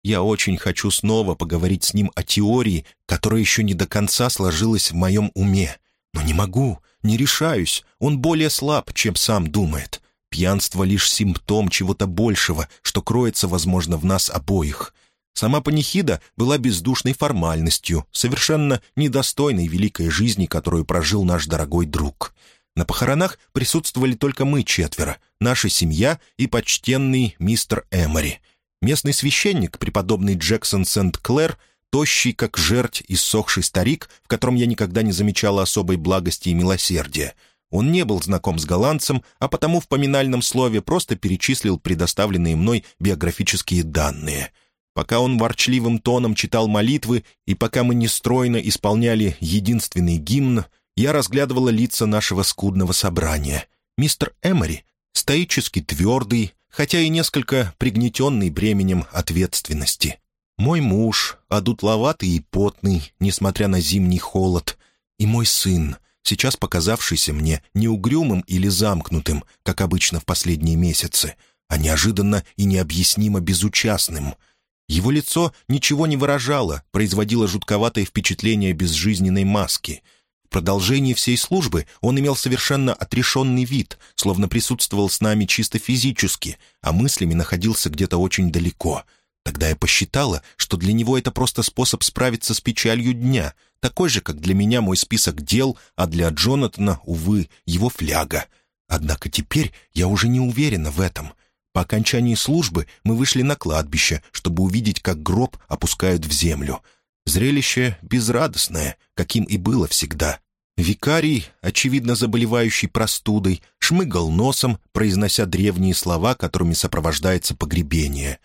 Я очень хочу снова поговорить с ним о теории, которая еще не до конца сложилась в моем уме. Но не могу, не решаюсь, он более слаб, чем сам думает. Пьянство — лишь симптом чего-то большего, что кроется, возможно, в нас обоих. Сама панихида была бездушной формальностью, совершенно недостойной великой жизни, которую прожил наш дорогой друг. На похоронах присутствовали только мы четверо, наша семья и почтенный мистер Эмори. Местный священник, преподобный Джексон Сент-Клэр, тощий, как жерть, иссохший старик, в котором я никогда не замечала особой благости и милосердия. Он не был знаком с голландцем, а потому в поминальном слове просто перечислил предоставленные мной биографические данные — Пока он ворчливым тоном читал молитвы, и пока мы нестройно исполняли единственный гимн, я разглядывала лица нашего скудного собрания. Мистер Эмори, стоически твердый, хотя и несколько пригнетенный бременем ответственности. Мой муж, одутловатый и потный, несмотря на зимний холод. И мой сын, сейчас показавшийся мне неугрюмым или замкнутым, как обычно в последние месяцы, а неожиданно и необъяснимо безучастным — его лицо ничего не выражало, производило жутковатое впечатление безжизненной маски. В продолжении всей службы он имел совершенно отрешенный вид, словно присутствовал с нами чисто физически, а мыслями находился где-то очень далеко. Тогда я посчитала, что для него это просто способ справиться с печалью дня, такой же, как для меня мой список дел, а для Джонатана, увы, его фляга. Однако теперь я уже не уверена в этом — по окончании службы мы вышли на кладбище, чтобы увидеть, как гроб опускают в землю. Зрелище безрадостное, каким и было всегда. Викарий, очевидно заболевающий простудой, шмыгал носом, произнося древние слова, которыми сопровождается погребение.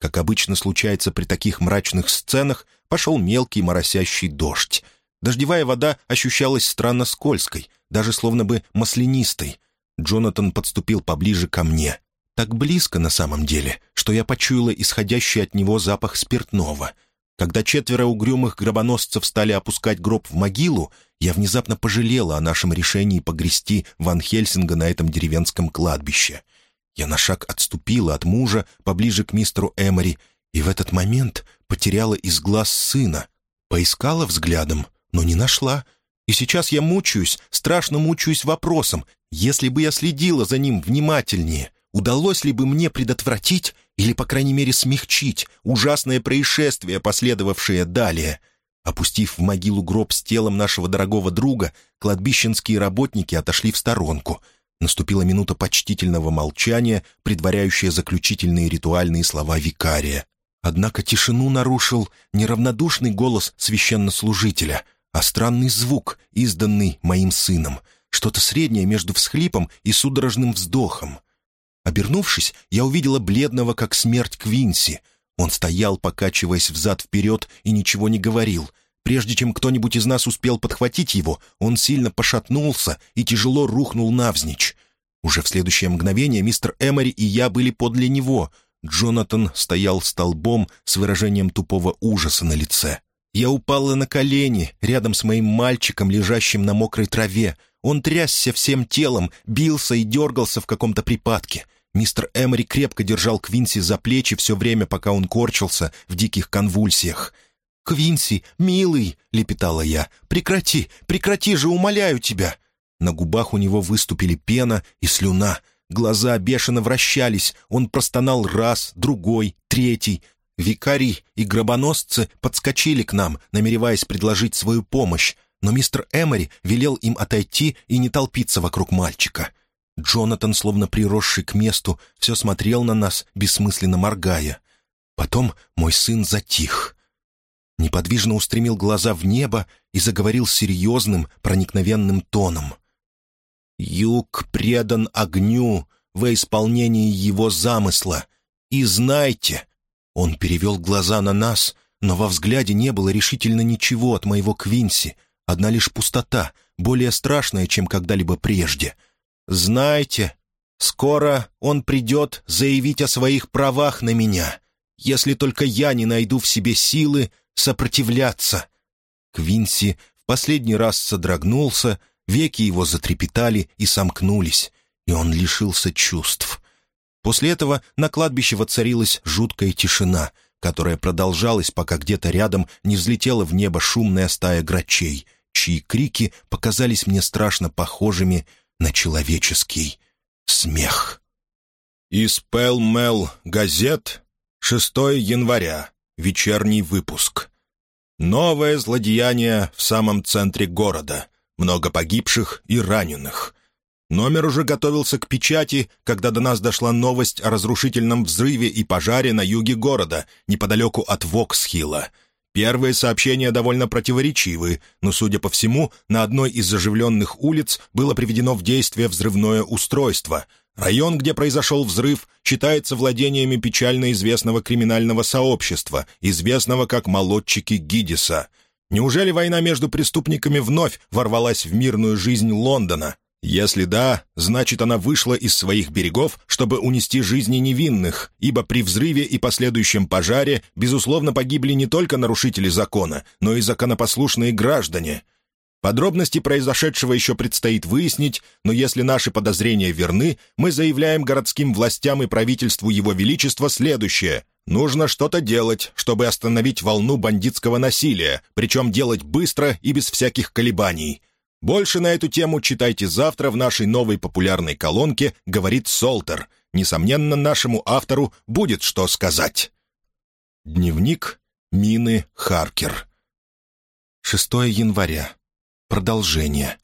Как обычно случается при таких мрачных сценах, пошел мелкий моросящий дождь. Дождевая вода ощущалась странно скользкой, даже словно бы маслянистой. Джонатан подступил поближе ко мне. Так близко на самом деле, что я почуяла исходящий от него запах спиртного. Когда четверо угрюмых гробоносцев стали опускать гроб в могилу, я внезапно пожалела о нашем решении погрести Ван Хельсинга на этом деревенском кладбище. Я на шаг отступила от мужа поближе к мистеру Эмори и в этот момент потеряла из глаз сына. Поискала взглядом, но не нашла. И сейчас я мучаюсь, страшно мучаюсь вопросом, если бы я следила за ним внимательнее — удалось ли бы мне предотвратить или, по крайней мере, смягчить ужасное происшествие, последовавшее далее. Опустив в могилу гроб с телом нашего дорогого друга, кладбищенские работники отошли в сторонку. Наступила минута почтительного молчания, предваряющая заключительные ритуальные слова викария. Однако тишину нарушил неравнодушный голос священнослужителя, а странный звук, изданный моим сыном, что-то среднее между всхлипом и судорожным вздохом. Обернувшись, я увидела бледного, как смерть Квинси. Он стоял, покачиваясь взад-вперед, и ничего не говорил. Прежде чем кто-нибудь из нас успел подхватить его, он сильно пошатнулся и тяжело рухнул навзничь. Уже в следующее мгновение мистер Эмори и я были подле него. Джонатан стоял столбом с выражением тупого ужаса на лице. Я упала на колени рядом с моим мальчиком, лежащим на мокрой траве. Он трясся всем телом, бился и дергался в каком-то припадке — Мистер Эмори крепко держал Квинси за плечи все время, пока он корчился в диких конвульсиях. «Квинси, милый!» — лепетала я. «Прекрати, прекрати же, умоляю тебя!» На губах у него выступили пена и слюна. Глаза бешено вращались. Он простонал раз, другой, третий. Викарий и гробоносцы подскочили к нам, намереваясь предложить свою помощь, но мистер Эмори велел им отойти и не толпиться вокруг мальчика. Джонатан, словно приросший к месту, все смотрел на нас, бессмысленно моргая. Потом мой сын затих. Неподвижно устремил глаза в небо и заговорил серьезным, проникновенным тоном. «Юг предан огню во исполнении его замысла. И знайте...» Он перевел глаза на нас, но во взгляде не было решительно ничего от моего Квинси, одна лишь пустота, более страшная, чем когда-либо прежде — «Знайте, скоро он придет заявить о своих правах на меня, если только я не найду в себе силы сопротивляться». Квинси в последний раз содрогнулся, веки его затрепетали и сомкнулись, и он лишился чувств. После этого на кладбище воцарилась жуткая тишина, которая продолжалась, пока где-то рядом не взлетела в небо шумная стая грачей, чьи крики показались мне страшно похожими на человеческий смех. Из Пэл-Мэл газет, 6 января, вечерний выпуск. Новое злодеяние в самом центре города. Много погибших и раненых. Номер уже готовился к печати, когда до нас дошла новость о разрушительном взрыве и пожаре на юге города, неподалеку от Воксхилла — Первые сообщения довольно противоречивы, но, судя по всему, на одной из заживленных улиц было приведено в действие взрывное устройство. Район, где произошел взрыв, считается владениями печально известного криминального сообщества, известного как «молодчики Гидиса». Неужели война между преступниками вновь ворвалась в мирную жизнь Лондона? Если да, значит, она вышла из своих берегов, чтобы унести жизни невинных, ибо при взрыве и последующем пожаре, безусловно, погибли не только нарушители закона, но и законопослушные граждане. Подробности произошедшего еще предстоит выяснить, но если наши подозрения верны, мы заявляем городским властям и правительству Его Величества следующее. Нужно что-то делать, чтобы остановить волну бандитского насилия, причем делать быстро и без всяких колебаний. Больше на эту тему читайте завтра в нашей новой популярной колонке «Говорит Солтер». Несомненно, нашему автору будет что сказать. Дневник Мины Харкер 6 января. Продолжение.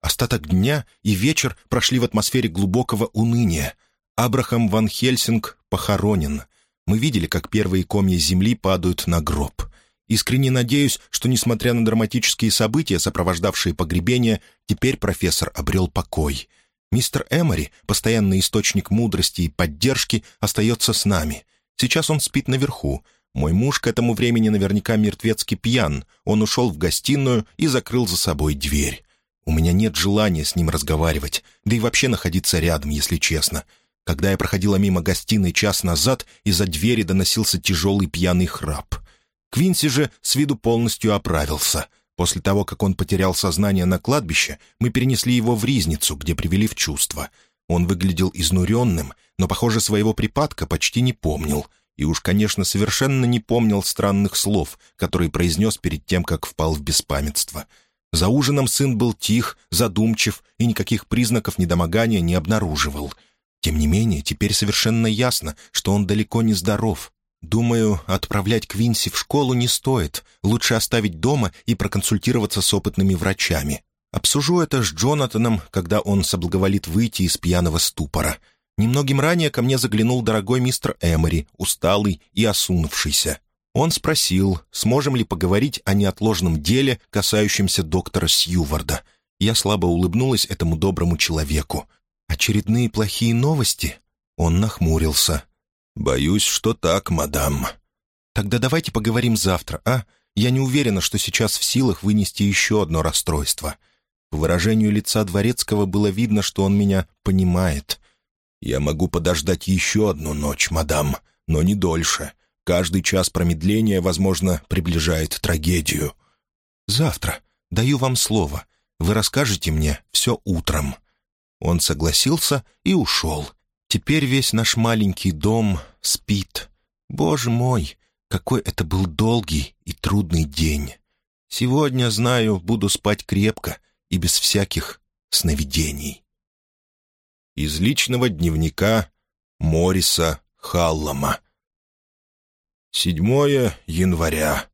Остаток дня и вечер прошли в атмосфере глубокого уныния. Абрахам Ван Хельсинг похоронен. Мы видели, как первые комья земли падают на гроб. Искренне надеюсь, что, несмотря на драматические события, сопровождавшие погребение, теперь профессор обрел покой. Мистер Эмори, постоянный источник мудрости и поддержки, остается с нами. Сейчас он спит наверху. Мой муж к этому времени наверняка мертвецки пьян. Он ушел в гостиную и закрыл за собой дверь. У меня нет желания с ним разговаривать, да и вообще находиться рядом, если честно. Когда я проходила мимо гостиной час назад, из-за двери доносился тяжелый пьяный храп. Квинси же с виду полностью оправился. После того, как он потерял сознание на кладбище, мы перенесли его в Ризницу, где привели в чувство. Он выглядел изнуренным, но, похоже, своего припадка почти не помнил. И уж, конечно, совершенно не помнил странных слов, которые произнес перед тем, как впал в беспамятство. За ужином сын был тих, задумчив и никаких признаков недомогания не обнаруживал. Тем не менее, теперь совершенно ясно, что он далеко не здоров, Думаю, отправлять Квинси в школу не стоит. Лучше оставить дома и проконсультироваться с опытными врачами. Обсужу это с Джонатаном, когда он соблаговолит выйти из пьяного ступора. Немногим ранее ко мне заглянул дорогой мистер Эмори, усталый и осунувшийся. Он спросил, сможем ли поговорить о неотложном деле, касающемся доктора Сьюварда. Я слабо улыбнулась этому доброму человеку. «Очередные плохие новости?» Он нахмурился. «Боюсь, что так, мадам». «Тогда давайте поговорим завтра, а? Я не уверена, что сейчас в силах вынести еще одно расстройство». По выражению лица Дворецкого было видно, что он меня понимает. «Я могу подождать еще одну ночь, мадам, но не дольше. Каждый час промедления, возможно, приближает трагедию». «Завтра. Даю вам слово. Вы расскажете мне все утром». Он согласился и ушел, Теперь весь наш маленький дом спит. Боже мой, какой это был долгий и трудный день. Сегодня, знаю, буду спать крепко и без всяких сновидений. Из личного дневника Мориса Халлама. 7 января.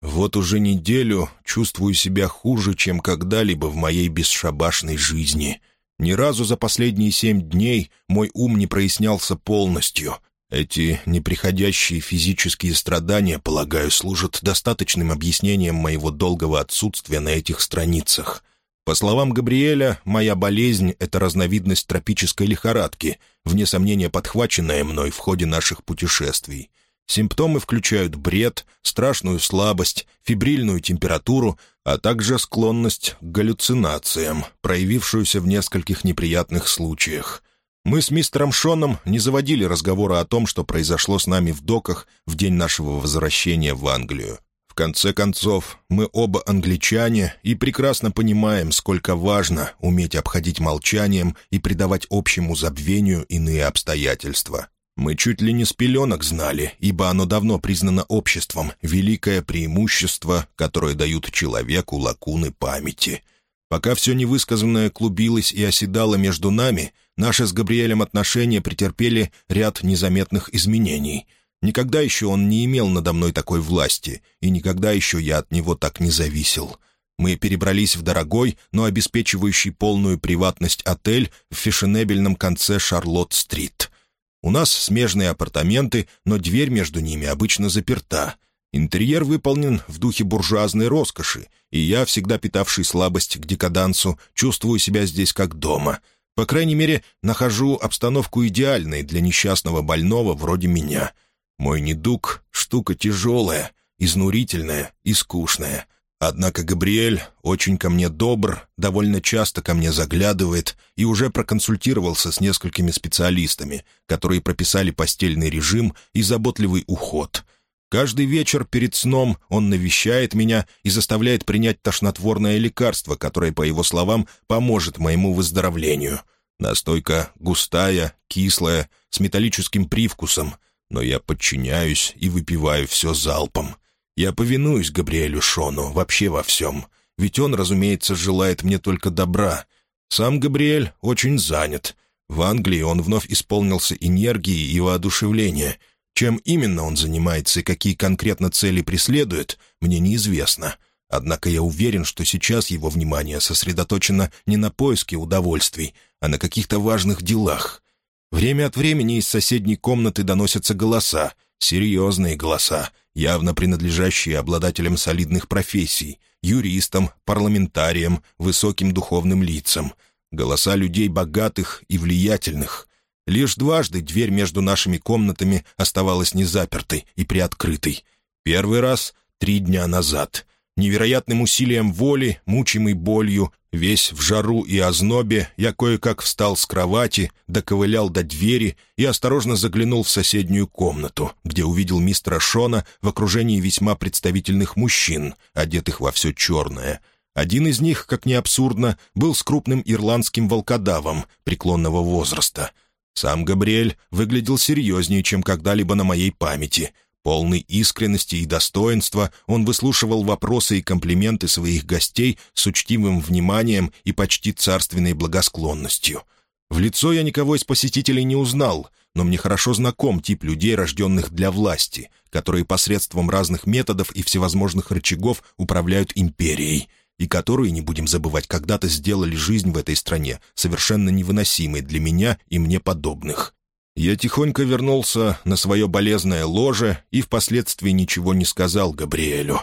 Вот уже неделю чувствую себя хуже, чем когда-либо в моей бесшабашной жизни. Ни разу за последние семь дней мой ум не прояснялся полностью. Эти неприходящие физические страдания, полагаю, служат достаточным объяснением моего долгого отсутствия на этих страницах. По словам Габриэля, моя болезнь — это разновидность тропической лихорадки, вне сомнения подхваченная мной в ходе наших путешествий. Симптомы включают бред, страшную слабость, фибрильную температуру, а также склонность к галлюцинациям, проявившуюся в нескольких неприятных случаях. Мы с мистером Шоном не заводили разговора о том, что произошло с нами в доках в день нашего возвращения в Англию. В конце концов, мы оба англичане и прекрасно понимаем, сколько важно уметь обходить молчанием и придавать общему забвению иные обстоятельства. Мы чуть ли не с пеленок знали, ибо оно давно признано обществом, великое преимущество, которое дают человеку лакуны памяти. Пока все невысказанное клубилось и оседало между нами, наши с Габриэлем отношения претерпели ряд незаметных изменений. Никогда еще он не имел надо мной такой власти, и никогда еще я от него так не зависел. Мы перебрались в дорогой, но обеспечивающий полную приватность отель в фешенебельном конце Шарлотт-стрит — у нас смежные апартаменты, но дверь между ними обычно заперта. Интерьер выполнен в духе буржуазной роскоши, и я, всегда питавший слабость к декадансу, чувствую себя здесь как дома. По крайней мере, нахожу обстановку идеальной для несчастного больного вроде меня. Мой недуг — штука тяжелая, изнурительная и скучная — Однако Габриэль очень ко мне добр, довольно часто ко мне заглядывает и уже проконсультировался с несколькими специалистами, которые прописали постельный режим и заботливый уход. Каждый вечер перед сном он навещает меня и заставляет принять тошнотворное лекарство, которое, по его словам, поможет моему выздоровлению. Настойка густая, кислая, с металлическим привкусом, но я подчиняюсь и выпиваю все залпом — я повинуюсь Габриэлю Шону вообще во всем, ведь он, разумеется, желает мне только добра. Сам Габриэль очень занят. В Англии он вновь исполнился энергии и воодушевления. Чем именно он занимается и какие конкретно цели преследует, мне неизвестно. Однако я уверен, что сейчас его внимание сосредоточено не на поиске удовольствий, а на каких-то важных делах. Время от времени из соседней комнаты доносятся голоса, серьезные голоса, явно принадлежащие обладателям солидных профессий, юристам, парламентариям, высоким духовным лицам, голоса людей богатых и влиятельных. Лишь дважды дверь между нашими комнатами оставалась незапертой и приоткрытой. Первый раз — три дня назад. Невероятным усилием воли, мучимый болью, весь в жару и ознобе, я кое-как встал с кровати, доковылял до двери и осторожно заглянул в соседнюю комнату, где увидел мистера Шона в окружении весьма представительных мужчин, одетых во все черное. Один из них, как ни абсурдно, был с крупным ирландским волкодавом преклонного возраста. Сам Габриэль выглядел серьезнее, чем когда-либо на моей памяти — Полный искренности и достоинства, он выслушивал вопросы и комплименты своих гостей с учтивым вниманием и почти царственной благосклонностью. В лицо я никого из посетителей не узнал, но мне хорошо знаком тип людей, рожденных для власти, которые посредством разных методов и всевозможных рычагов управляют империей, и которые, не будем забывать, когда-то сделали жизнь в этой стране совершенно невыносимой для меня и мне подобных. Я тихонько вернулся на свое болезное ложе и впоследствии ничего не сказал Габриэлю.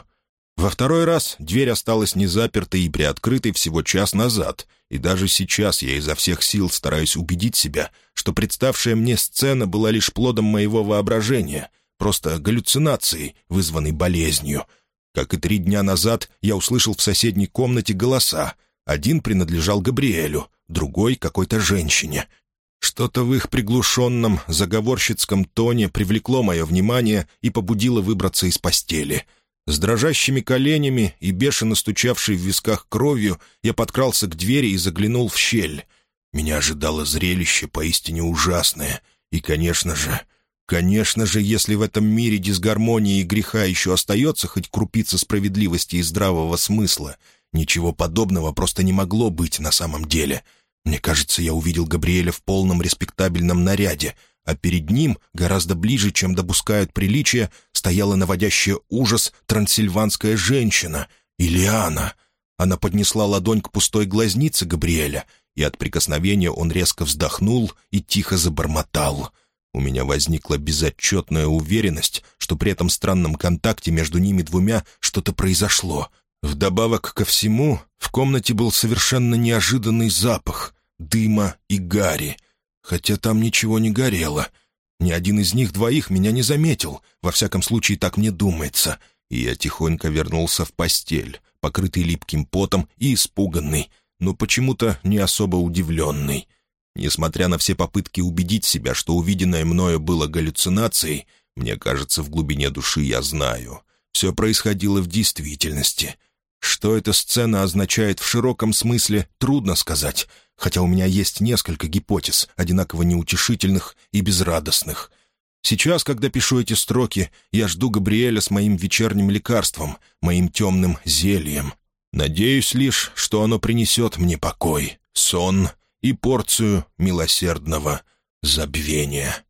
Во второй раз дверь осталась незапертой и приоткрытой всего час назад, и даже сейчас я изо всех сил стараюсь убедить себя, что представшая мне сцена была лишь плодом моего воображения, просто галлюцинацией, вызванной болезнью. Как и три дня назад, я услышал в соседней комнате голоса. Один принадлежал Габриэлю, другой — какой-то женщине, что-то в их приглушенном, заговорщицком тоне привлекло мое внимание и побудило выбраться из постели. С дрожащими коленями и бешено стучавшей в висках кровью я подкрался к двери и заглянул в щель. меня ожидало зрелище поистине ужасное. И, конечно же, конечно же, если в этом мире дисгармонии и греха еще остается хоть крупица справедливости и здравого смысла, ничего подобного просто не могло быть на самом деле. Мне кажется, я увидел Габриэля в полном респектабельном наряде, а перед ним, гораздо ближе, чем допускают приличия, стояла наводящая ужас трансильванская женщина, Илиана. Она поднесла ладонь к пустой глазнице Габриэля, и от прикосновения он резко вздохнул и тихо забормотал. У меня возникла безотчетная уверенность, что при этом странном контакте между ними двумя что-то произошло. Вдобавок ко всему, в комнате был совершенно неожиданный запах дыма и гари, хотя там ничего не горело. Ни один из них двоих меня не заметил, во всяком случае так мне думается, и я тихонько вернулся в постель, покрытый липким потом и испуганный — но почему-то не особо удивленный. Несмотря на все попытки убедить себя, что увиденное мною было галлюцинацией, мне кажется, в глубине души я знаю. Все происходило в действительности. Что эта сцена означает в широком смысле, трудно сказать, хотя у меня есть несколько гипотез, одинаково неутешительных и безрадостных. Сейчас, когда пишу эти строки, я жду Габриэля с моим вечерним лекарством, моим темным зельем, Надеюсь лишь, что оно принесет мне покой, сон и порцию милосердного забвения».